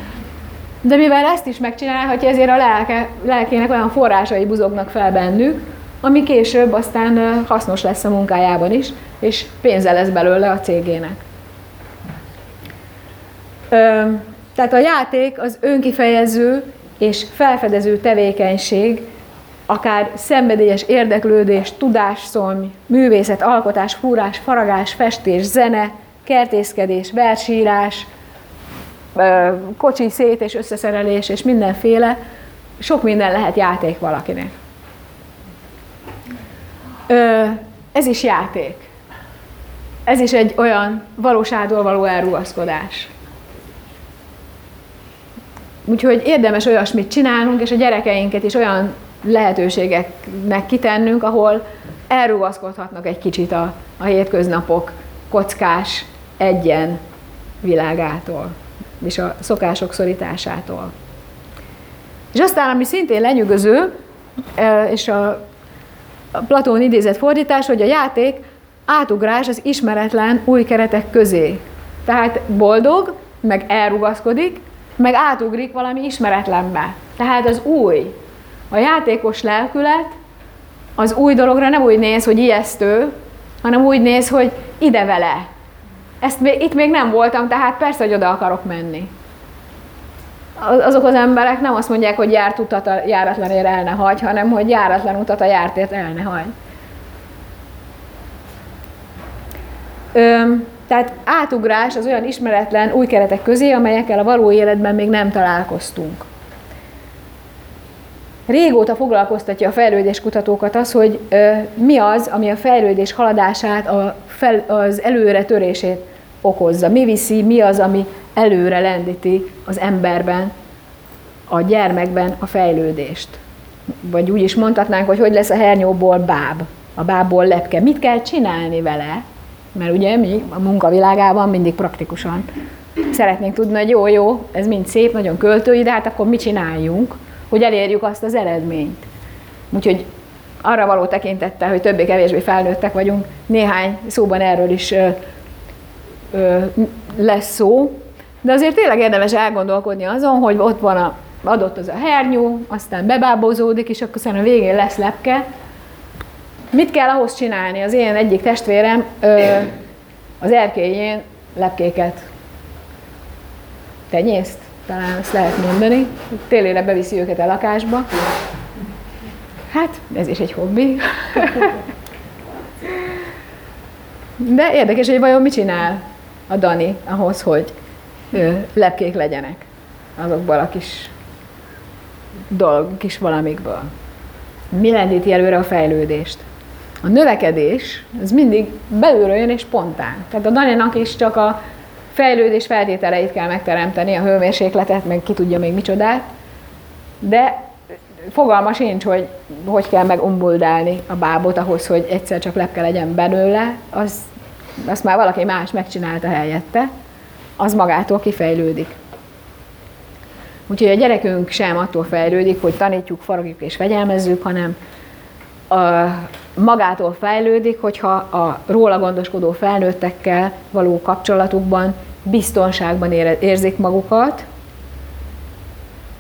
de mivel ezt is megcsinálhatja, ezért a lelke, lelkének olyan forrásai buzognak fel bennük, ami később aztán hasznos lesz a munkájában is, és pénze lesz belőle a cégének. Tehát a játék az önkifejező és felfedező tevékenység, akár szenvedélyes érdeklődés, tudásszony, művészet, alkotás, fúrás, faragás, festés, zene, kertészkedés, versírás, kocsi szét és összeszerelés és mindenféle, sok minden lehet játék valakinek. Ez is játék. Ez is egy olyan valóságról való elrugaszkodás. Úgyhogy érdemes olyasmit csinálnunk, és a gyerekeinket is olyan lehetőségeknek kitennünk, ahol elrugaszkodhatnak egy kicsit a, a hétköznapok kockás, egyen világától és a szokások szorításától. És aztán, ami szintén lenyűgöző, és a Platón idézett fordítás, hogy a játék átugrás az ismeretlen új keretek közé. Tehát boldog, meg elrugaszkodik, meg átugrik valami ismeretlenbe. Tehát az új. A játékos lelkület az új dologra nem úgy néz, hogy ijesztő, hanem úgy néz, hogy ide vele, ezt még, itt még nem voltam, tehát persze, hogy oda akarok menni. Azok az emberek nem azt mondják, hogy járt utat a járatlanért el ne hagy, hanem hogy járatlan utat a jártért el ne hagy. Öm, tehát átugrás az olyan ismeretlen új keretek közé, amelyekkel a való életben még nem találkoztunk. Régóta foglalkoztatja a fejlődéskutatókat az, hogy ö, mi az, ami a fejlődés haladását, a fel, az előre törését okozza. Mi viszi, mi az, ami előre lendíti az emberben, a gyermekben a fejlődést. Vagy úgy is mondhatnánk, hogy hogy lesz a hernyóból báb, a bábból lepke. Mit kell csinálni vele? Mert ugye mi a munkavilágában mindig praktikusan szeretnénk tudni, hogy jó, jó, ez mind szép, nagyon költői, de hát akkor mit csináljunk, hogy elérjük azt az eredményt. Úgyhogy arra való tekintettel, hogy többé-kevésbé felnőttek vagyunk, néhány szóban erről is lesz szó, de azért tényleg érdemes elgondolkodni azon, hogy ott van a, adott az a hernyó, aztán bebábozódik, és akkor szerintem a végén lesz lepke. Mit kell ahhoz csinálni? Az én egyik testvérem ö, az erkélyén lepkéket tenyészt, talán ezt lehet mondani. Télére beviszi őket a lakásba. Hát, ez is egy hobbi. De érdekes, hogy vajon mit csinál a Dani ahhoz, hogy lepkék legyenek azokból a kis dolg, kis valamikből. Mi lendíti előre a fejlődést? A növekedés, ez mindig belülről jön és spontán. Tehát a Daninak is csak a fejlődés feltételeit kell megteremteni, a hőmérsékletet, meg ki tudja még micsodát, de fogalma sincs, hogy hogy kell megumbuldálni a bábot ahhoz, hogy egyszer csak lepke legyen belőle, az azt már valaki más megcsinálta helyette, az magától kifejlődik. Úgyhogy a gyerekünk sem attól fejlődik, hogy tanítjuk, faragjuk és fegyelmezzük, hanem magától fejlődik, hogyha a róla gondoskodó felnőttekkel való kapcsolatukban biztonságban érzik magukat,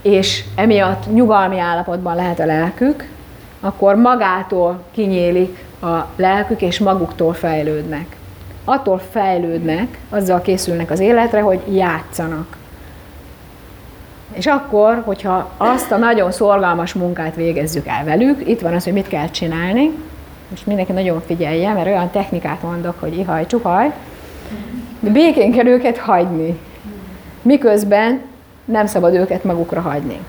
és emiatt nyugalmi állapotban lehet a lelkük, akkor magától kinyílik a lelkük, és maguktól fejlődnek. Attól fejlődnek, azzal készülnek az életre, hogy játszanak. És akkor, hogyha azt a nagyon szorgalmas munkát végezzük el velük, itt van az, hogy mit kell csinálni, most mindenki nagyon figyelje, mert olyan technikát mondok, hogy ihaj, csuhaj, de békén kell őket hagyni. Miközben nem szabad őket magukra hagyni.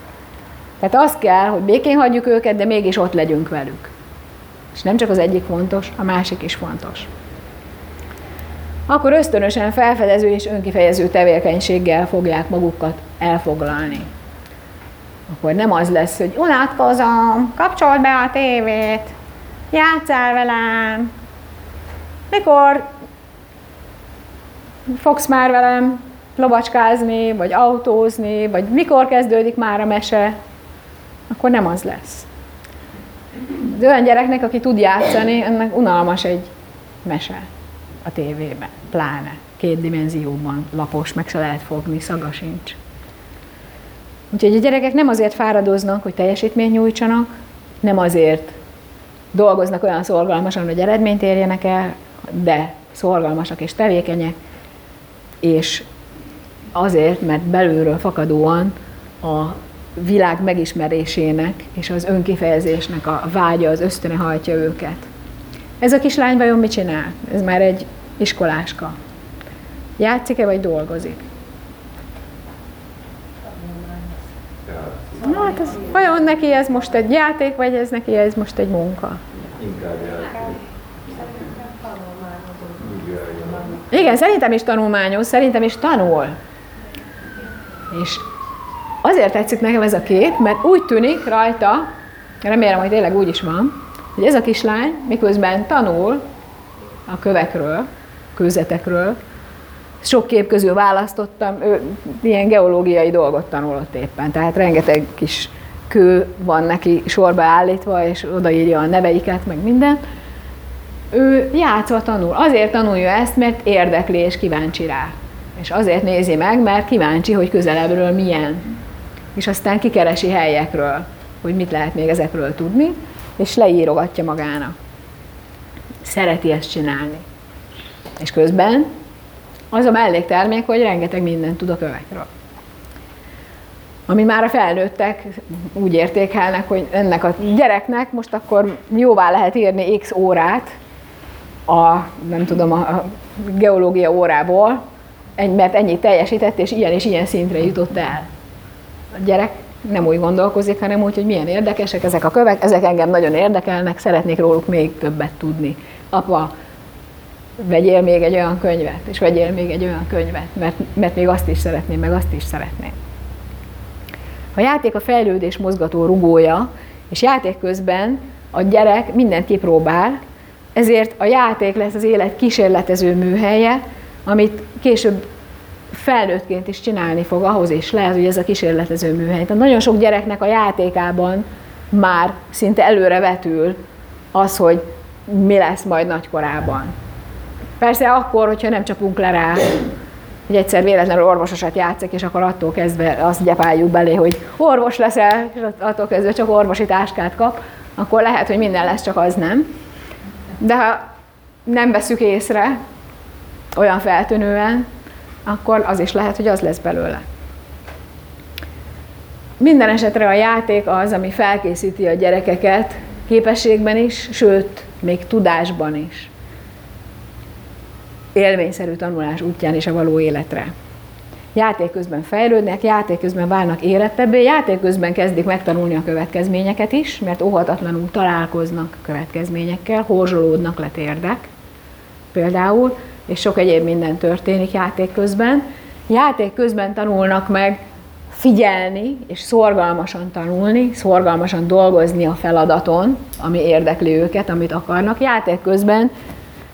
Tehát az kell, hogy békén hagyjuk őket, de mégis ott legyünk velük. És nem csak az egyik fontos, a másik is fontos. Akkor ösztönösen felfedező és önkifejező tevékenységgel fogják magukat elfoglalni. Akkor nem az lesz, hogy unatkozom, kapcsold be a tévét, játszál velem, mikor fogsz már velem lovacskázni, vagy autózni, vagy mikor kezdődik már a mese, akkor nem az lesz. Az olyan gyereknek, aki tud játszani, ennek unalmas egy mese a tévében, pláne két dimenzióban, lapos, meg se lehet fogni, szaga sincs. Úgyhogy a gyerekek nem azért fáradoznak, hogy teljesítményt nyújtsanak, nem azért dolgoznak olyan szorgalmasan, hogy eredményt érjenek el, de szorgalmasak és tevékenyek, és azért, mert belülről fakadóan a világ megismerésének és az önkifejezésnek a vágya, az ösztöne hajtja őket. Ez a kislány vajon mit csinál? Ez már egy iskoláska. Játszik-e, vagy dolgozik? Na, hát ez, vajon neki ez most egy játék, vagy ez neki ez most egy munka? Inkább játék. Igen, szerintem is tanulmányos, szerintem is tanul. És azért tetszik nekem ez a kép, mert úgy tűnik rajta, remélem, hogy tényleg úgy is van, hogy ez a kislány miközben tanul a kövekről, kőzetekről, sok kép közül választottam, ő ilyen geológiai dolgot tanulott éppen, tehát rengeteg kis kő van neki sorba állítva, és odaírja a neveiket, meg minden. Ő játszva tanul. Azért tanulja ezt, mert érdekli és kíváncsi rá. És azért nézi meg, mert kíváncsi, hogy közelebbről milyen. És aztán kikeresi helyekről, hogy mit lehet még ezekről tudni, és leírogatja magának. Szereti ezt csinálni. És közben az a melléktermék, hogy rengeteg mindent tud a kövekről. Ami már a felnőttek úgy értékelnek, hogy ennek a gyereknek most akkor jóvá lehet írni x órát a, nem tudom, a geológia órából, mert ennyit teljesített, és ilyen és ilyen szintre jutott el. A gyerek nem úgy gondolkozik, hanem úgy, hogy milyen érdekesek ezek a kövek, ezek engem nagyon érdekelnek, szeretnék róluk még többet tudni. Apa, vegyél még egy olyan könyvet, és vegyél még egy olyan könyvet, mert, mert még azt is szeretném, meg azt is szeretném. A játék a fejlődés mozgató rugója, és játék közben a gyerek mindent kipróbál, ezért a játék lesz az élet kísérletező műhelye, amit később felnőttként is csinálni fog, ahhoz is lehet, hogy ez a kísérletező műhely. Tehát nagyon sok gyereknek a játékában már szinte előre vetül az, hogy mi lesz majd nagykorában. Persze akkor, hogyha nem csapunk le rá, hogy egyszer véletlenül orvososat játszik, és akkor attól kezdve azt gyepáljuk belé, hogy orvos leszel, és attól kezdve csak orvosi táskát kap, akkor lehet, hogy minden lesz, csak az nem. De ha nem veszük észre olyan feltűnően, akkor az is lehet, hogy az lesz belőle. Minden esetre a játék az, ami felkészíti a gyerekeket képességben is, sőt, még tudásban is. Élményszerű tanulás útján is a való életre. Játék közben fejlődnek, játék közben válnak érettebbé, játék közben kezdik megtanulni a következményeket is, mert óhatatlanul találkoznak következményekkel, horzsolódnak le térdek. Például és sok egyéb minden történik játék közben. Játék közben tanulnak meg figyelni, és szorgalmasan tanulni, szorgalmasan dolgozni a feladaton, ami érdekli őket, amit akarnak. Játék közben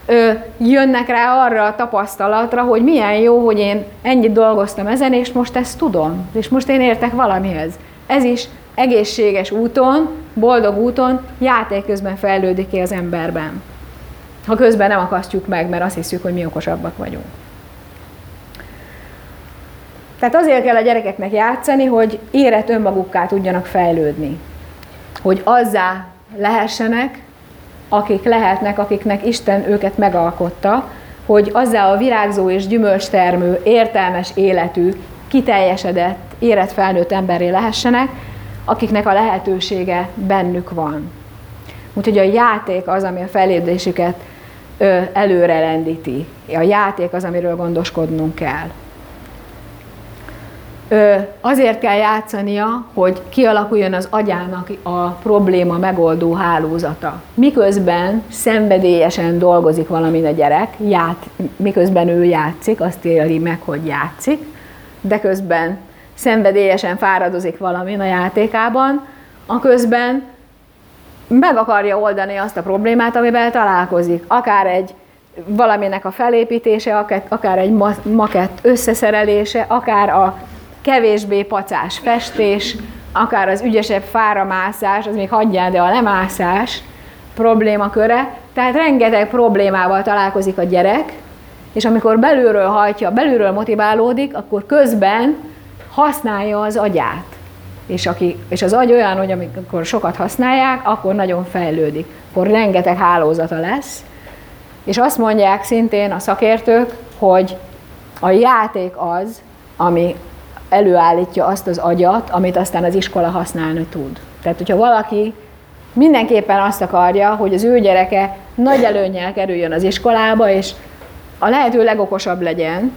ö, jönnek rá arra a tapasztalatra, hogy milyen jó, hogy én ennyit dolgoztam ezen, és most ezt tudom, és most én értek valamihez. Ez is egészséges úton, boldog úton, játék közben fejlődik ki az emberben. Ha közben nem akasztjuk meg, mert azt hiszük, hogy mi okosabbak vagyunk. Tehát azért kell a gyerekeknek játszani, hogy érett önmagukká tudjanak fejlődni. Hogy azzá lehessenek, akik lehetnek, akiknek Isten őket megalkotta, hogy azzá a virágzó és gyümölcstermő, értelmes életű, kiteljesedett, érett felnőtt emberré lehessenek, akiknek a lehetősége bennük van. Úgyhogy a játék az, ami a fejlődésüket előre lendíti. A játék az, amiről gondoskodnunk kell azért kell játszania, hogy kialakuljon az agyának a probléma megoldó hálózata. Miközben szenvedélyesen dolgozik valamin a gyerek, ját, miközben ő játszik, azt éli meg, hogy játszik, de közben szenvedélyesen fáradozik valamin a játékában, a közben meg akarja oldani azt a problémát, amivel találkozik. Akár egy valaminek a felépítése, akár egy makett összeszerelése, akár a kevésbé pacás festés, akár az ügyesebb fáramászás, az még hagyjál, de a lemászás problémaköre. Tehát rengeteg problémával találkozik a gyerek, és amikor belülről hajtja, belülről motiválódik, akkor közben használja az agyát. És, aki, és az agy olyan, hogy amikor sokat használják, akkor nagyon fejlődik. Akkor rengeteg hálózata lesz. És azt mondják szintén a szakértők, hogy a játék az, ami előállítja azt az agyat, amit aztán az iskola használni tud. Tehát, hogyha valaki mindenképpen azt akarja, hogy az ő gyereke nagy előnyel kerüljön az iskolába, és a lehető legokosabb legyen,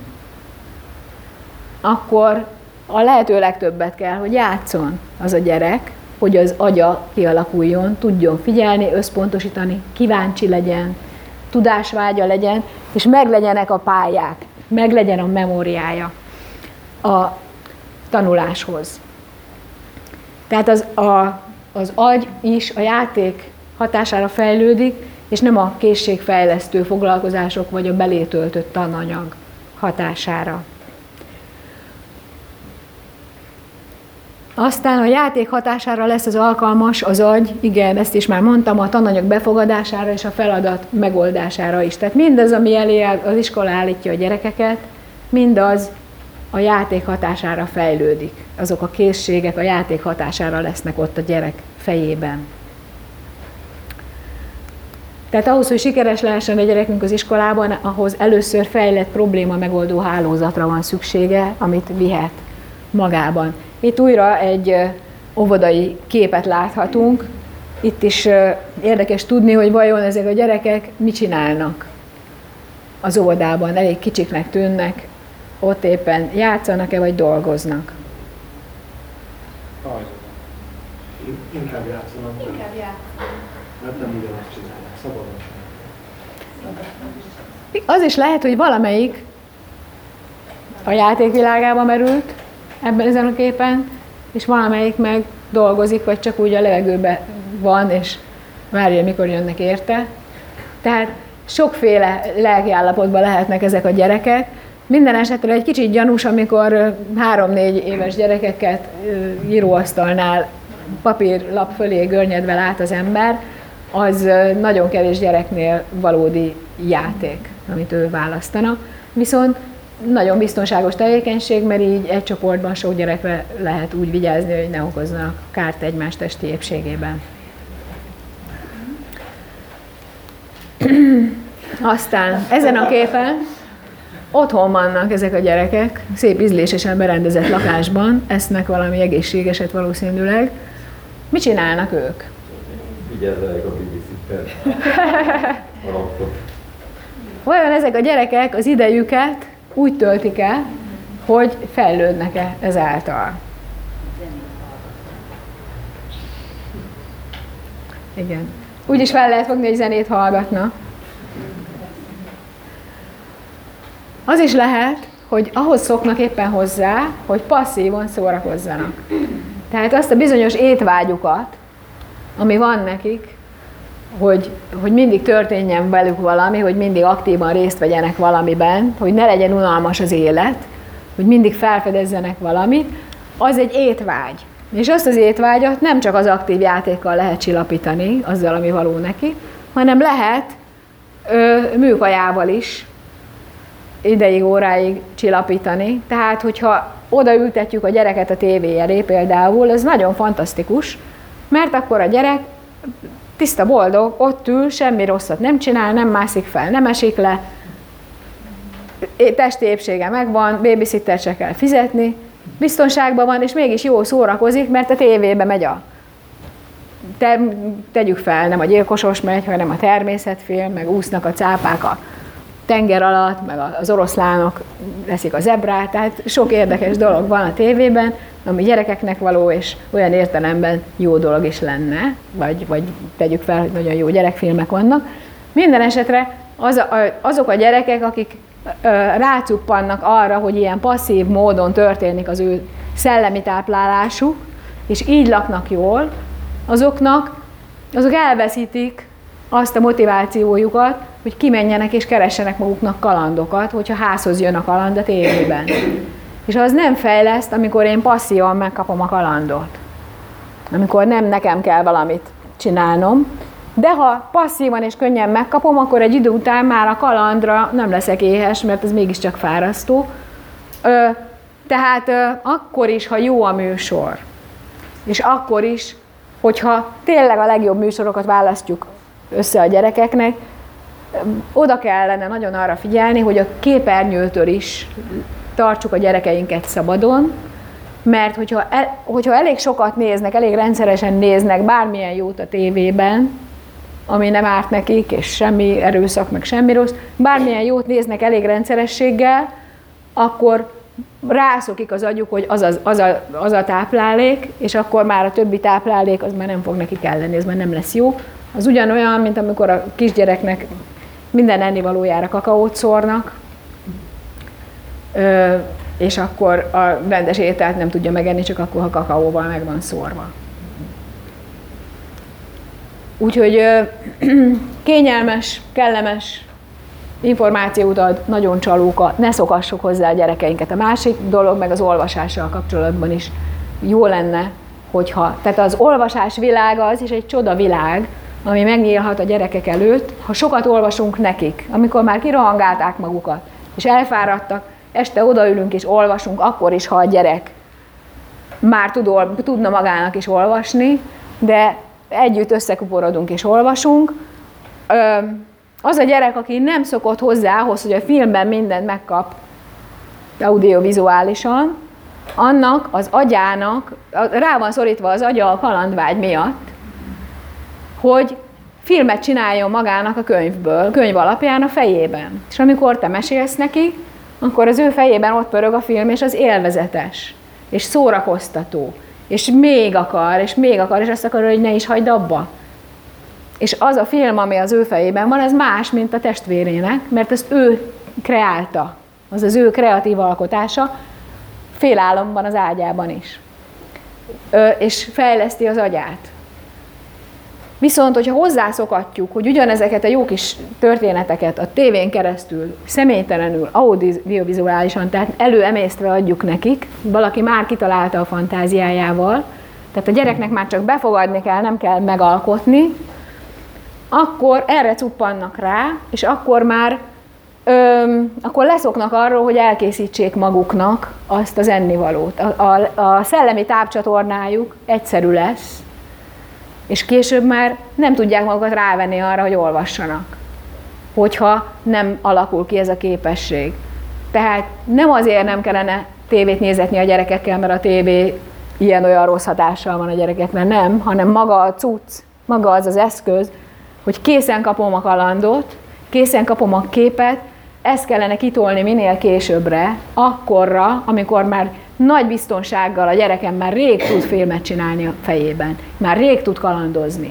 akkor a lehető legtöbbet kell, hogy játszon az a gyerek, hogy az agya kialakuljon, tudjon figyelni, összpontosítani, kíváncsi legyen, tudásvágya legyen, és meglegyenek a pályák, meglegyen a memóriája. A tanuláshoz. Tehát az, a, az agy is a játék hatására fejlődik, és nem a készségfejlesztő foglalkozások vagy a belétöltött tananyag hatására. Aztán a játék hatására lesz az alkalmas az agy, igen, ezt is már mondtam, a tananyag befogadására és a feladat megoldására is. Tehát mindaz, ami elé az iskola állítja a gyerekeket, mindaz a játék hatására fejlődik. Azok a készségek a játék hatására lesznek ott a gyerek fejében. Tehát ahhoz, hogy sikeres lehessen a gyerekünk az iskolában, ahhoz először fejlett probléma megoldó hálózatra van szüksége, amit vihet magában. Itt újra egy óvodai képet láthatunk. Itt is érdekes tudni, hogy vajon ezek a gyerekek mit csinálnak az óvodában. Elég kicsiknek tűnnek, ott éppen játszanak-e, vagy dolgoznak? Inkább játszanak. Inkább játszanak. Mert nem ugyanazt csinálják, szabadon Az is lehet, hogy valamelyik a játékvilágába merült ebben ezen a képen, és valamelyik meg dolgozik, vagy csak úgy a levegőben van, és várja, mikor jönnek érte. Tehát sokféle lelkiállapotban lehetnek ezek a gyerekek, minden esetre egy kicsit gyanús, amikor három-négy éves gyerekeket íróasztalnál papírlap fölé görnyedve lát az ember, az nagyon kevés gyereknél valódi játék, amit ő választana. Viszont nagyon biztonságos tevékenység, mert így egy csoportban sok gyerekre lehet úgy vigyázni, hogy ne okoznak kárt egymás testi épségében. Aztán ezen a képen Otthon vannak ezek a gyerekek, szép ízlésesen berendezett lakásban, esznek valami egészségeset valószínűleg. Mit csinálnak ők? Vigyázzanak a babysitter. Vajon ezek a gyerekek az idejüket úgy töltik el, hogy fejlődnek-e ezáltal? Igen. Úgy is fel lehet fogni, hogy zenét hallgatnak. Az is lehet, hogy ahhoz szoknak éppen hozzá, hogy passzívon szórakozzanak. Tehát azt a bizonyos étvágyukat, ami van nekik, hogy, hogy mindig történjen velük valami, hogy mindig aktívan részt vegyenek valamiben, hogy ne legyen unalmas az élet, hogy mindig felfedezzenek valamit, az egy étvágy. És azt az étvágyat nem csak az aktív játékkal lehet csillapítani, azzal, ami való neki, hanem lehet ö, műkajával is ideig, óráig csillapítani. Tehát, hogyha odaültetjük a gyereket a tévé elé például, ez nagyon fantasztikus, mert akkor a gyerek tiszta boldog, ott ül, semmi rosszat nem csinál, nem mászik fel, nem esik le, testi épsége megvan, babysitter se kell fizetni, biztonságban van, és mégis jó szórakozik, mert a tévébe megy a te, tegyük fel, nem a gyilkosos megy, hanem a természetfilm, meg úsznak a cápák a tenger alatt, meg az oroszlánok veszik a zebrát, tehát sok érdekes dolog van a tévében, ami gyerekeknek való, és olyan értelemben jó dolog is lenne, vagy, vagy tegyük fel, hogy nagyon jó gyerekfilmek vannak. Minden esetre az a, azok a gyerekek, akik rácuppannak arra, hogy ilyen passzív módon történik az ő szellemi táplálásuk, és így laknak jól, azoknak, azok elveszítik azt a motivációjukat, hogy kimenjenek és keressenek maguknak kalandokat, hogyha házhoz jön a kaland a tévében. És az nem fejleszt, amikor én passzívan megkapom a kalandot. Amikor nem nekem kell valamit csinálnom, de ha passzívan és könnyen megkapom, akkor egy idő után már a kalandra nem leszek éhes, mert ez mégiscsak fárasztó. Ö, tehát ö, akkor is, ha jó a műsor, és akkor is, hogyha tényleg a legjobb műsorokat választjuk össze a gyerekeknek, oda kellene nagyon arra figyelni, hogy a képernyőtől is tartsuk a gyerekeinket szabadon, mert hogyha, el, hogyha elég sokat néznek, elég rendszeresen néznek bármilyen jót a tévében, ami nem árt nekik, és semmi erőszak, meg semmi rossz, bármilyen jót néznek elég rendszerességgel, akkor rászokik az agyuk, hogy az, az, az, a, az a táplálék, és akkor már a többi táplálék, az már nem fog neki kelleni, ez már nem lesz jó. Az ugyanolyan, mint amikor a kisgyereknek minden ennivalójára kakaót szórnak, és akkor a rendes ételt nem tudja megenni, csak akkor, ha kakaóval meg van szórva. Úgyhogy kényelmes, kellemes információt ad, nagyon csalóka, ne szokassuk hozzá a gyerekeinket. A másik dolog meg az olvasással kapcsolatban is jó lenne, hogyha, tehát az olvasás világa az is egy csoda világ, ami megnyílhat a gyerekek előtt, ha sokat olvasunk nekik, amikor már kirohangálták magukat, és elfáradtak, este odaülünk és olvasunk, akkor is, ha a gyerek már tud, tudna magának is olvasni, de együtt összekuporodunk és olvasunk. Az a gyerek, aki nem szokott hozzá ahhoz, hogy a filmben mindent megkap audiovizuálisan, annak az agyának, rá van szorítva az agya a kalandvágy miatt, hogy filmet csináljon magának a könyvből, könyv alapján a fejében. És amikor te mesélsz neki, akkor az ő fejében ott pörög a film, és az élvezetes, és szórakoztató, és még akar, és még akar, és azt akar, hogy ne is hagyd abba. És az a film, ami az ő fejében van, ez más, mint a testvérének, mert ezt ő kreálta. Az az ő kreatív alkotása, félálomban az ágyában is. Ö, és fejleszti az agyát. Viszont, hogyha hozzászokatjuk, hogy ugyanezeket a jó kis történeteket a tévén keresztül, személytelenül, audiovizuálisan, tehát előemésztve adjuk nekik, valaki már kitalálta a fantáziájával, tehát a gyereknek már csak befogadni kell, nem kell megalkotni, akkor erre cuppannak rá, és akkor már öm, akkor leszoknak arról, hogy elkészítsék maguknak azt az ennivalót. A, a, a szellemi tápcsatornájuk egyszerű lesz, és később már nem tudják magukat rávenni arra, hogy olvassanak, hogyha nem alakul ki ez a képesség. Tehát nem azért nem kellene tévét nézetni a gyerekekkel, mert a tévé ilyen-olyan rossz hatással van a gyerekekre, nem, hanem maga a cucc, maga az az eszköz, hogy készen kapom a kalandot, készen kapom a képet, ezt kellene kitolni minél későbbre, akkorra, amikor már nagy biztonsággal a gyerekem már rég tud filmet csinálni a fejében, már rég tud kalandozni.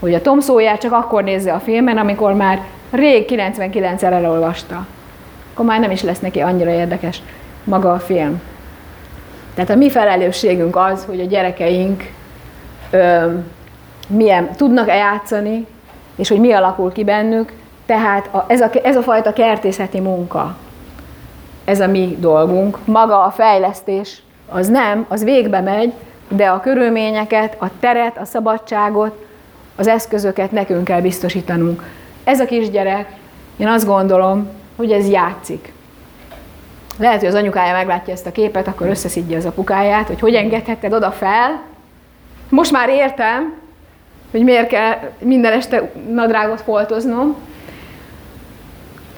Hogy a Tom Sawyer csak akkor nézze a filmen, amikor már rég 99-szer elolvasta. Akkor már nem is lesz neki annyira érdekes maga a film. Tehát a mi felelősségünk az, hogy a gyerekeink ö, milyen, tudnak-e játszani, és hogy mi alakul ki bennük. Tehát a, ez, a, ez a fajta kertészeti munka, ez a mi dolgunk. Maga a fejlesztés az nem, az végbe megy, de a körülményeket, a teret, a szabadságot, az eszközöket nekünk kell biztosítanunk. Ez a kisgyerek, én azt gondolom, hogy ez játszik. Lehet, hogy az anyukája meglátja ezt a képet, akkor összeszidja az apukáját, hogy hogy engedhetted oda fel. Most már értem, hogy miért kell minden este nadrágot foltoznom.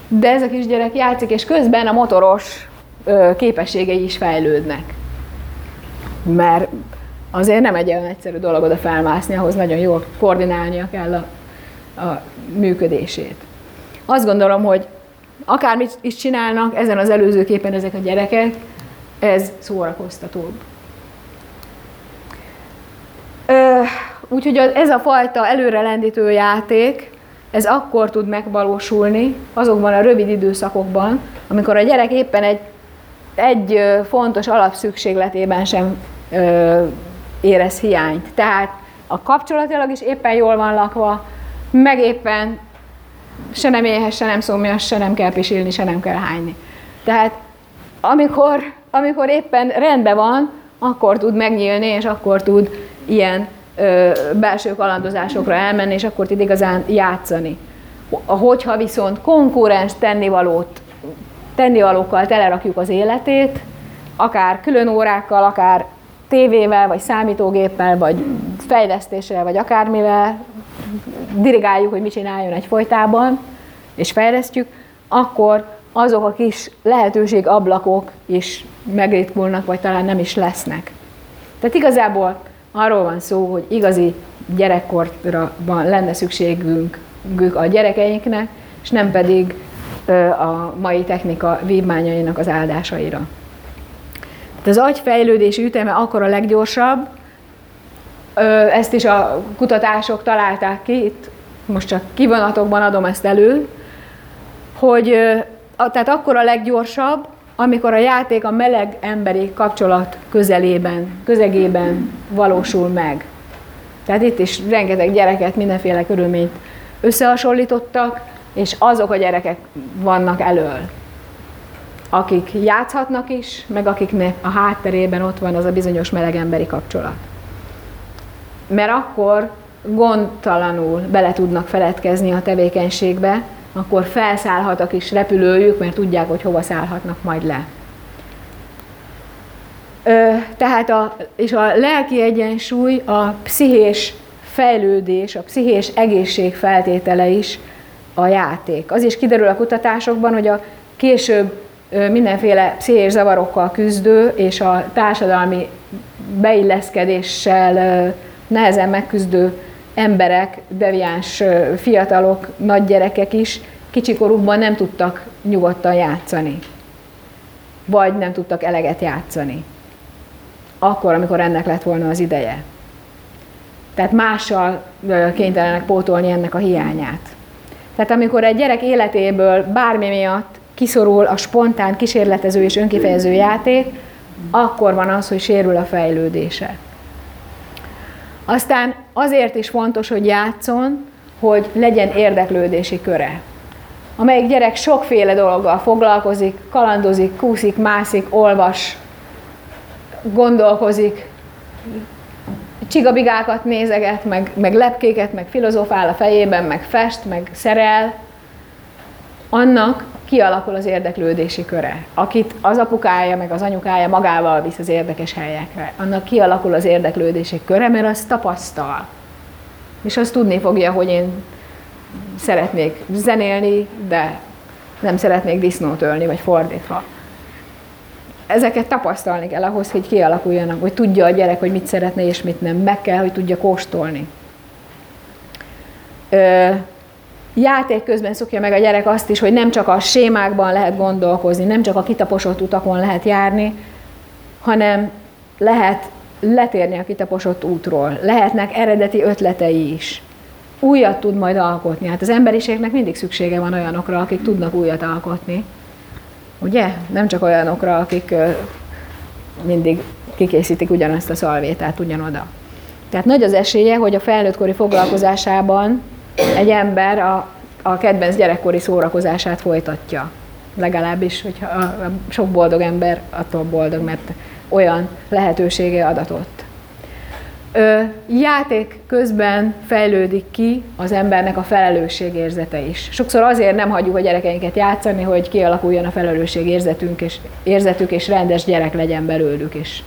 De ez a kisgyerek játszik, és közben a motoros képességei is fejlődnek. Mert azért nem egy olyan egyszerű dolog oda felmászni, ahhoz nagyon jól koordinálnia kell a, a működését. Azt gondolom, hogy akármit is csinálnak ezen az előző képen ezek a gyerekek, ez szórakoztatóbb. Úgyhogy ez a fajta előrelendítő játék, ez akkor tud megvalósulni azokban a rövid időszakokban, amikor a gyerek éppen egy, egy fontos alapszükségletében sem ö, érez hiányt. Tehát a kapcsolatilag is éppen jól van lakva, meg éppen se nem éhes, se nem szomjas, se nem kell pisilni, se nem kell hányni. Tehát amikor, amikor éppen rendben van, akkor tud megnyílni, és akkor tud ilyen ö, belső kalandozásokra elmenni, és akkor tud igazán játszani. Hogyha viszont konkurens tennivalót, tennivalókkal telerakjuk az életét, akár külön órákkal, akár tévével, vagy számítógéppel, vagy fejlesztéssel, vagy akármivel dirigáljuk, hogy mit csináljon egy folytában, és fejlesztjük, akkor azok a kis lehetőség ablakok is megritkulnak, vagy talán nem is lesznek. Tehát igazából arról van szó, hogy igazi gyerekkorra lenne szükségünk a gyerekeinknek, és nem pedig a mai technika vívmányainak az áldásaira. Tehát az agyfejlődési üteme akkor a leggyorsabb, ezt is a kutatások találták ki, itt most csak kivonatokban adom ezt elő, hogy tehát akkor a leggyorsabb, amikor a játék a meleg emberi kapcsolat közelében, közegében valósul meg. Tehát itt is rengeteg gyereket, mindenféle körülményt összehasonlítottak, és azok a gyerekek vannak elől, akik játszhatnak is, meg akiknek a hátterében ott van az a bizonyos meleg emberi kapcsolat. Mert akkor gondtalanul bele tudnak feledkezni a tevékenységbe, akkor felszállhat a kis repülőjük, mert tudják, hogy hova szállhatnak majd le. Ö, tehát a, és a lelki egyensúly, a pszichés fejlődés, a pszichés egészség feltétele is a játék. Az is kiderül a kutatásokban, hogy a később mindenféle pszichés zavarokkal küzdő és a társadalmi beilleszkedéssel nehezen megküzdő emberek, deviáns fiatalok, nagygyerekek is kicsikorukban nem tudtak nyugodtan játszani. Vagy nem tudtak eleget játszani. Akkor, amikor ennek lett volna az ideje. Tehát mással kénytelenek pótolni ennek a hiányát. Tehát amikor egy gyerek életéből bármi miatt kiszorul a spontán, kísérletező és önkifejező játék, akkor van az, hogy sérül a fejlődése. Aztán azért is fontos, hogy játszon, hogy legyen érdeklődési köre. Amelyik gyerek sokféle dologgal foglalkozik, kalandozik, kúszik, mászik, olvas, gondolkozik, csigabigákat nézeget, meg, meg lepkéket, meg filozofál a fejében, meg fest, meg szerel, annak kialakul az érdeklődési köre. Akit az apukája, meg az anyukája magával visz az érdekes helyekre, annak kialakul az érdeklődési köre, mert az tapasztal. És azt tudni fogja, hogy én szeretnék zenélni, de nem szeretnék disznót ölni, vagy fordítva. Ezeket tapasztalni kell ahhoz, hogy kialakuljanak, hogy tudja a gyerek, hogy mit szeretne és mit nem. Meg kell, hogy tudja kóstolni. Ö, játék közben szokja meg a gyerek azt is, hogy nem csak a sémákban lehet gondolkozni, nem csak a kitaposott utakon lehet járni, hanem lehet letérni a kitaposott útról. Lehetnek eredeti ötletei is. Újat tud majd alkotni. Hát az emberiségnek mindig szüksége van olyanokra, akik tudnak újat alkotni. Ugye? Nem csak olyanokra, akik mindig kikészítik ugyanazt a szalvétát ugyanoda. Tehát nagy az esélye, hogy a felnőttkori foglalkozásában egy ember a, a kedvenc gyerekkori szórakozását folytatja. Legalábbis, hogyha a, a sok boldog ember attól boldog, mert olyan lehetősége adatott. ö, játék közben fejlődik ki az embernek a felelősségérzete is. Sokszor azért nem hagyjuk a gyerekeinket játszani, hogy kialakuljon a felelősségérzetünk és érzetük, és rendes gyerek legyen belőlük is.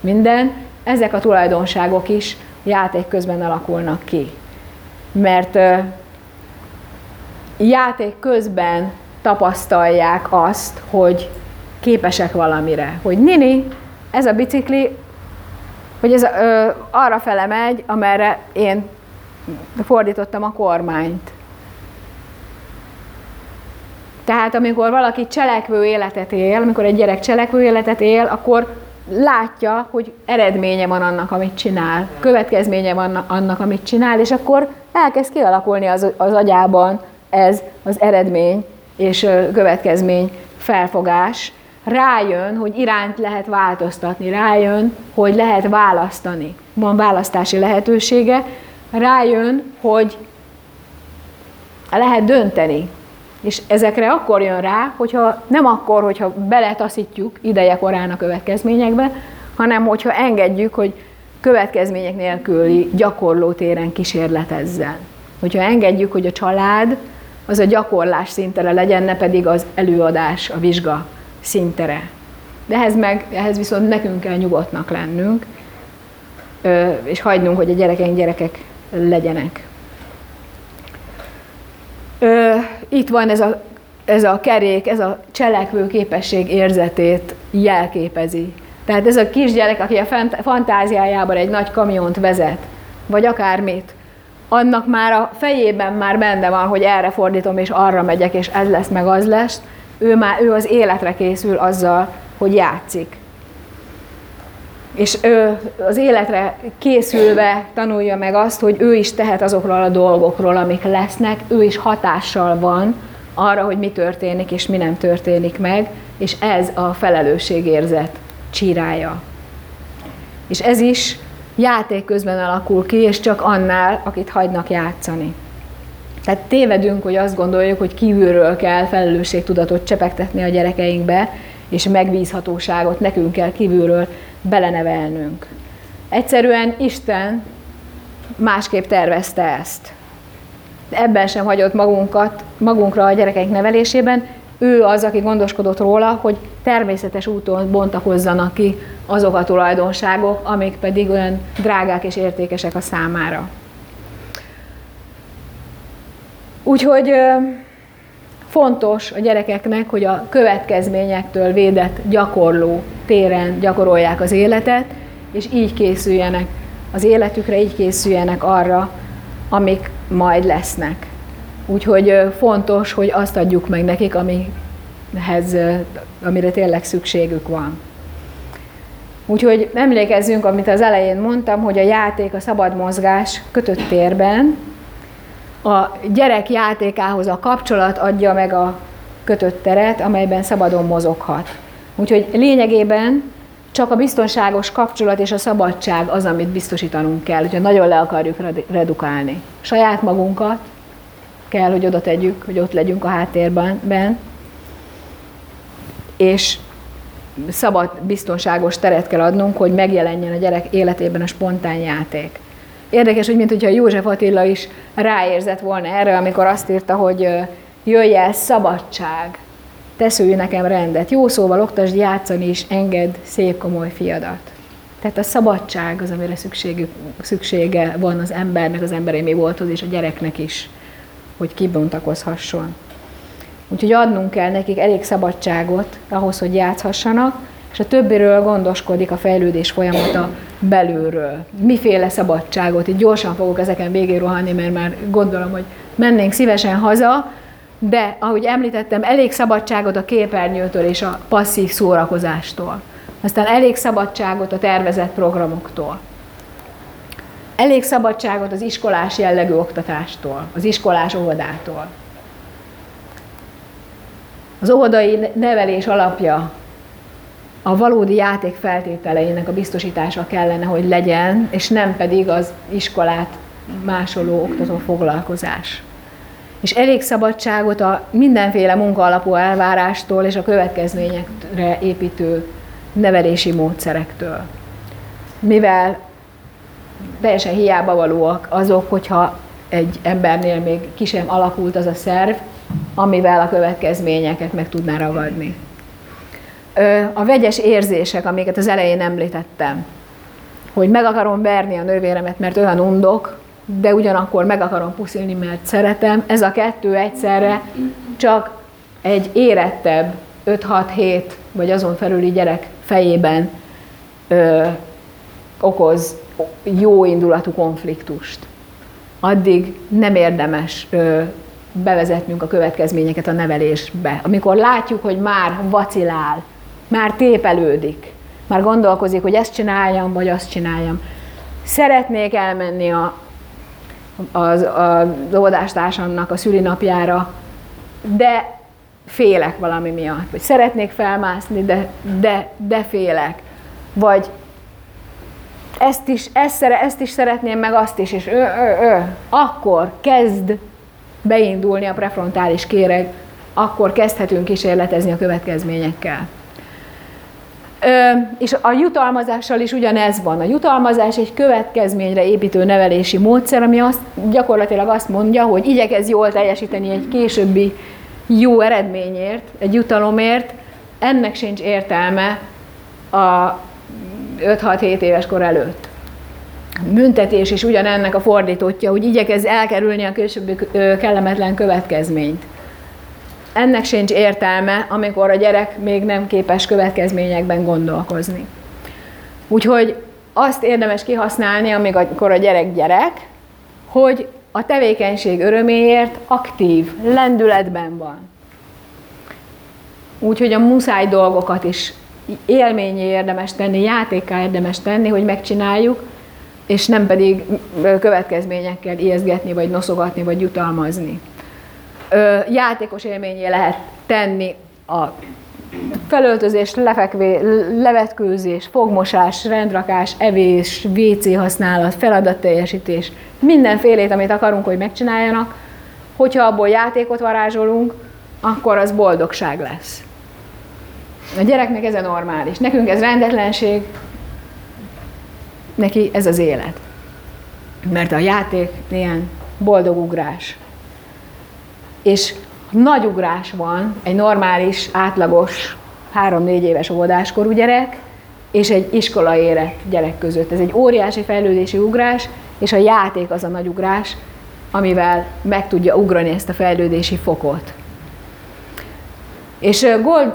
Minden. Ezek a tulajdonságok is játék közben alakulnak ki. Mert játék közben tapasztalják azt, hogy képesek valamire. Hogy Nini, ez a bicikli hogy ez ö, arra fele megy, amerre én fordítottam a kormányt. Tehát amikor valaki cselekvő életet él, amikor egy gyerek cselekvő életet él, akkor látja, hogy eredménye van annak, amit csinál, következménye van annak, amit csinál, és akkor elkezd kialakulni az, az agyában ez az eredmény és következmény felfogás, rájön, hogy irányt lehet változtatni, rájön, hogy lehet választani, van választási lehetősége, rájön, hogy lehet dönteni. És ezekre akkor jön rá, hogyha nem akkor, hogyha beletaszítjuk ideje korán a következményekbe, hanem hogyha engedjük, hogy következmények nélküli gyakorló téren kísérletezzen. Hogyha engedjük, hogy a család az a gyakorlás szintere legyen, ne pedig az előadás, a vizsga szintere. De ehhez, meg, ehhez viszont nekünk kell nyugodtnak lennünk, és hagynunk, hogy a gyerekeink gyerekek legyenek. Itt van ez a, ez a kerék, ez a cselekvő képesség érzetét jelképezi. Tehát ez a kisgyerek, aki a fantáziájában egy nagy kamiont vezet, vagy akármit, annak már a fejében már benne van, hogy erre fordítom, és arra megyek, és ez lesz, meg az lesz, ő már ő az életre készül azzal, hogy játszik. És ő az életre készülve tanulja meg azt, hogy ő is tehet azokról a dolgokról, amik lesznek, ő is hatással van arra, hogy mi történik és mi nem történik meg, és ez a felelősségérzet csírája. És ez is játék közben alakul ki, és csak annál, akit hagynak játszani. Tehát tévedünk, hogy azt gondoljuk, hogy kívülről kell felelősségtudatot csepegtetni a gyerekeinkbe, és megbízhatóságot nekünk kell kívülről belenevelnünk. Egyszerűen Isten másképp tervezte ezt. Ebben sem hagyott magunkat, magunkra a gyerekeink nevelésében. Ő az, aki gondoskodott róla, hogy természetes úton bontakozzanak ki azok a tulajdonságok, amik pedig olyan drágák és értékesek a számára. Úgyhogy fontos a gyerekeknek, hogy a következményektől védett gyakorló téren gyakorolják az életet, és így készüljenek az életükre, így készüljenek arra, amik majd lesznek. Úgyhogy fontos, hogy azt adjuk meg nekik, amihez, amire tényleg szükségük van. Úgyhogy emlékezzünk, amit az elején mondtam, hogy a játék, a szabad mozgás kötött térben, a gyerek játékához a kapcsolat adja meg a kötött teret, amelyben szabadon mozoghat. Úgyhogy lényegében csak a biztonságos kapcsolat és a szabadság az, amit biztosítanunk kell, hogyha nagyon le akarjuk redukálni. Saját magunkat kell, hogy oda tegyük, hogy ott legyünk a háttérben, és szabad, biztonságos teret kell adnunk, hogy megjelenjen a gyerek életében a spontán játék. Érdekes, hogy mint hogyha József Attila is ráérzett volna erre, amikor azt írta, hogy jöjj el szabadság, teszülj nekem rendet. Jó szóval oktasd játszani is, enged szép komoly fiadat. Tehát a szabadság az, amire szükségük, szüksége van az embernek, az emberi volthoz és a gyereknek is, hogy kibontakozhasson. Úgyhogy adnunk kell nekik elég szabadságot ahhoz, hogy játszhassanak, és a többiről gondoskodik a fejlődés folyamata belülről. Miféle szabadságot? Itt gyorsan fogok ezeken végén rohanni, mert már gondolom, hogy mennénk szívesen haza, de ahogy említettem, elég szabadságot a képernyőtől és a passzív szórakozástól. Aztán elég szabadságot a tervezett programoktól. Elég szabadságot az iskolás jellegű oktatástól, az iskolás óvodától. Az óvodai nevelés alapja a valódi játék feltételeinek a biztosítása kellene, hogy legyen, és nem pedig az iskolát másoló oktató foglalkozás. És elég szabadságot a mindenféle munkaalapú elvárástól és a következményekre építő nevelési módszerektől. Mivel teljesen hiába valóak azok, hogyha egy embernél még ki sem alakult az a szerv, amivel a következményeket meg tudná ragadni. A vegyes érzések, amiket az elején említettem, hogy meg akarom verni a nővéremet, mert olyan undok, de ugyanakkor meg akarom puszilni, mert szeretem, ez a kettő egyszerre csak egy érettebb 5-6-7 vagy azon felüli gyerek fejében ö, okoz jó indulatú konfliktust. Addig nem érdemes ö, bevezetnünk a következményeket a nevelésbe. Amikor látjuk, hogy már vacilál, már tépelődik, már gondolkozik, hogy ezt csináljam, vagy azt csináljam. Szeretnék elmenni a, az, az óvodástársamnak a szülinapjára, de félek valami miatt, vagy szeretnék felmászni, de, de, de félek, vagy ezt is, ezt, ezt is szeretném, meg azt is, és ő, ő, ő. akkor kezd beindulni a prefrontális kéreg, akkor kezdhetünk kísérletezni a következményekkel. És a jutalmazással is ugyanez van. A jutalmazás egy következményre építő nevelési módszer, ami azt, gyakorlatilag azt mondja, hogy igyekezz jól teljesíteni egy későbbi jó eredményért, egy jutalomért, ennek sincs értelme a 5-6-7 éves kor előtt. A büntetés is ugyanennek a fordítottja, hogy igyekez elkerülni a későbbi kellemetlen következményt. Ennek sincs értelme, amikor a gyerek még nem képes következményekben gondolkozni. Úgyhogy azt érdemes kihasználni, amikor a gyerek gyerek, hogy a tevékenység öröméért aktív, lendületben van. Úgyhogy a muszáj dolgokat is élményé érdemes tenni, játékká érdemes tenni, hogy megcsináljuk, és nem pedig következményekkel ijeszgetni, vagy noszogatni, vagy jutalmazni. Játékos élményé lehet tenni a felöltözés, lefekvé, levetkőzés, fogmosás, rendrakás, evés, WC használat, feladatteljesítés, mindenfélét, amit akarunk, hogy megcsináljanak, hogyha abból játékot varázsolunk, akkor az boldogság lesz. A gyereknek ez a normális. Nekünk ez rendetlenség, neki ez az élet. Mert a játék ilyen boldog ugrás. És nagy ugrás van egy normális, átlagos, három-négy éves óvodáskorú gyerek, és egy iskola érett gyerek között. Ez egy óriási fejlődési ugrás, és a játék az a nagy ugrás, amivel meg tudja ugrani ezt a fejlődési fokot. És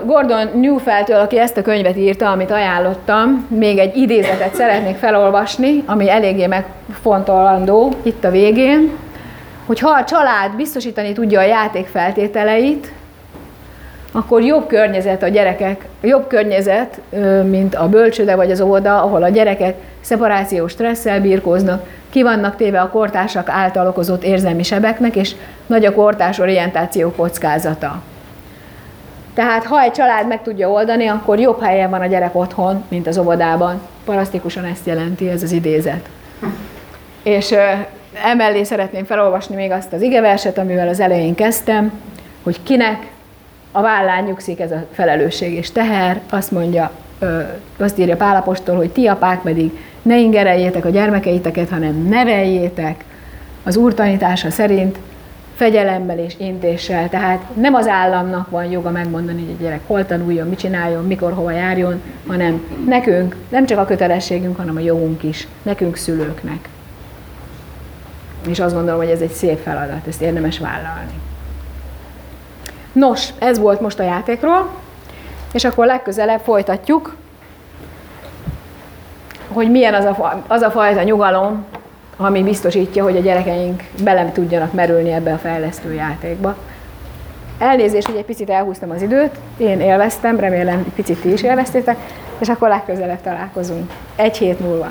Gordon Newfeld-től, aki ezt a könyvet írta, amit ajánlottam, még egy idézetet szeretnék felolvasni, ami eléggé megfontolandó itt a végén, hogy ha a család biztosítani tudja a játék feltételeit, akkor jobb környezet a gyerekek, jobb környezet, mint a bölcsőde vagy az óvoda, ahol a gyerekek szeparációs stresszel birkóznak, ki vannak téve a kortársak által okozott érzelmi sebeknek, és nagy a kortárs orientáció kockázata. Tehát ha egy család meg tudja oldani, akkor jobb helyen van a gyerek otthon, mint az óvodában. Parasztikusan ezt jelenti ez az idézet. És emellé szeretném felolvasni még azt az igeverset, amivel az elején kezdtem, hogy kinek a vállán nyugszik ez a felelősség és teher, azt mondja, azt írja Pálapostól, hogy ti apák pedig ne ingereljétek a gyermekeiteket, hanem neveljétek az úr tanítása szerint fegyelemmel és intéssel. Tehát nem az államnak van joga megmondani, hogy a gyerek hol tanuljon, mit csináljon, mikor, hova járjon, hanem nekünk, nem csak a kötelességünk, hanem a jogunk is, nekünk szülőknek. És azt gondolom, hogy ez egy szép feladat, ezt érdemes vállalni. Nos, ez volt most a játékról, és akkor legközelebb folytatjuk, hogy milyen az a, az a fajta nyugalom, ami biztosítja, hogy a gyerekeink bele tudjanak merülni ebbe a fejlesztő játékba. Elnézést, hogy egy picit elhúztam az időt, én élveztem, remélem picit ti is élveztétek, és akkor legközelebb találkozunk. Egy hét múlva.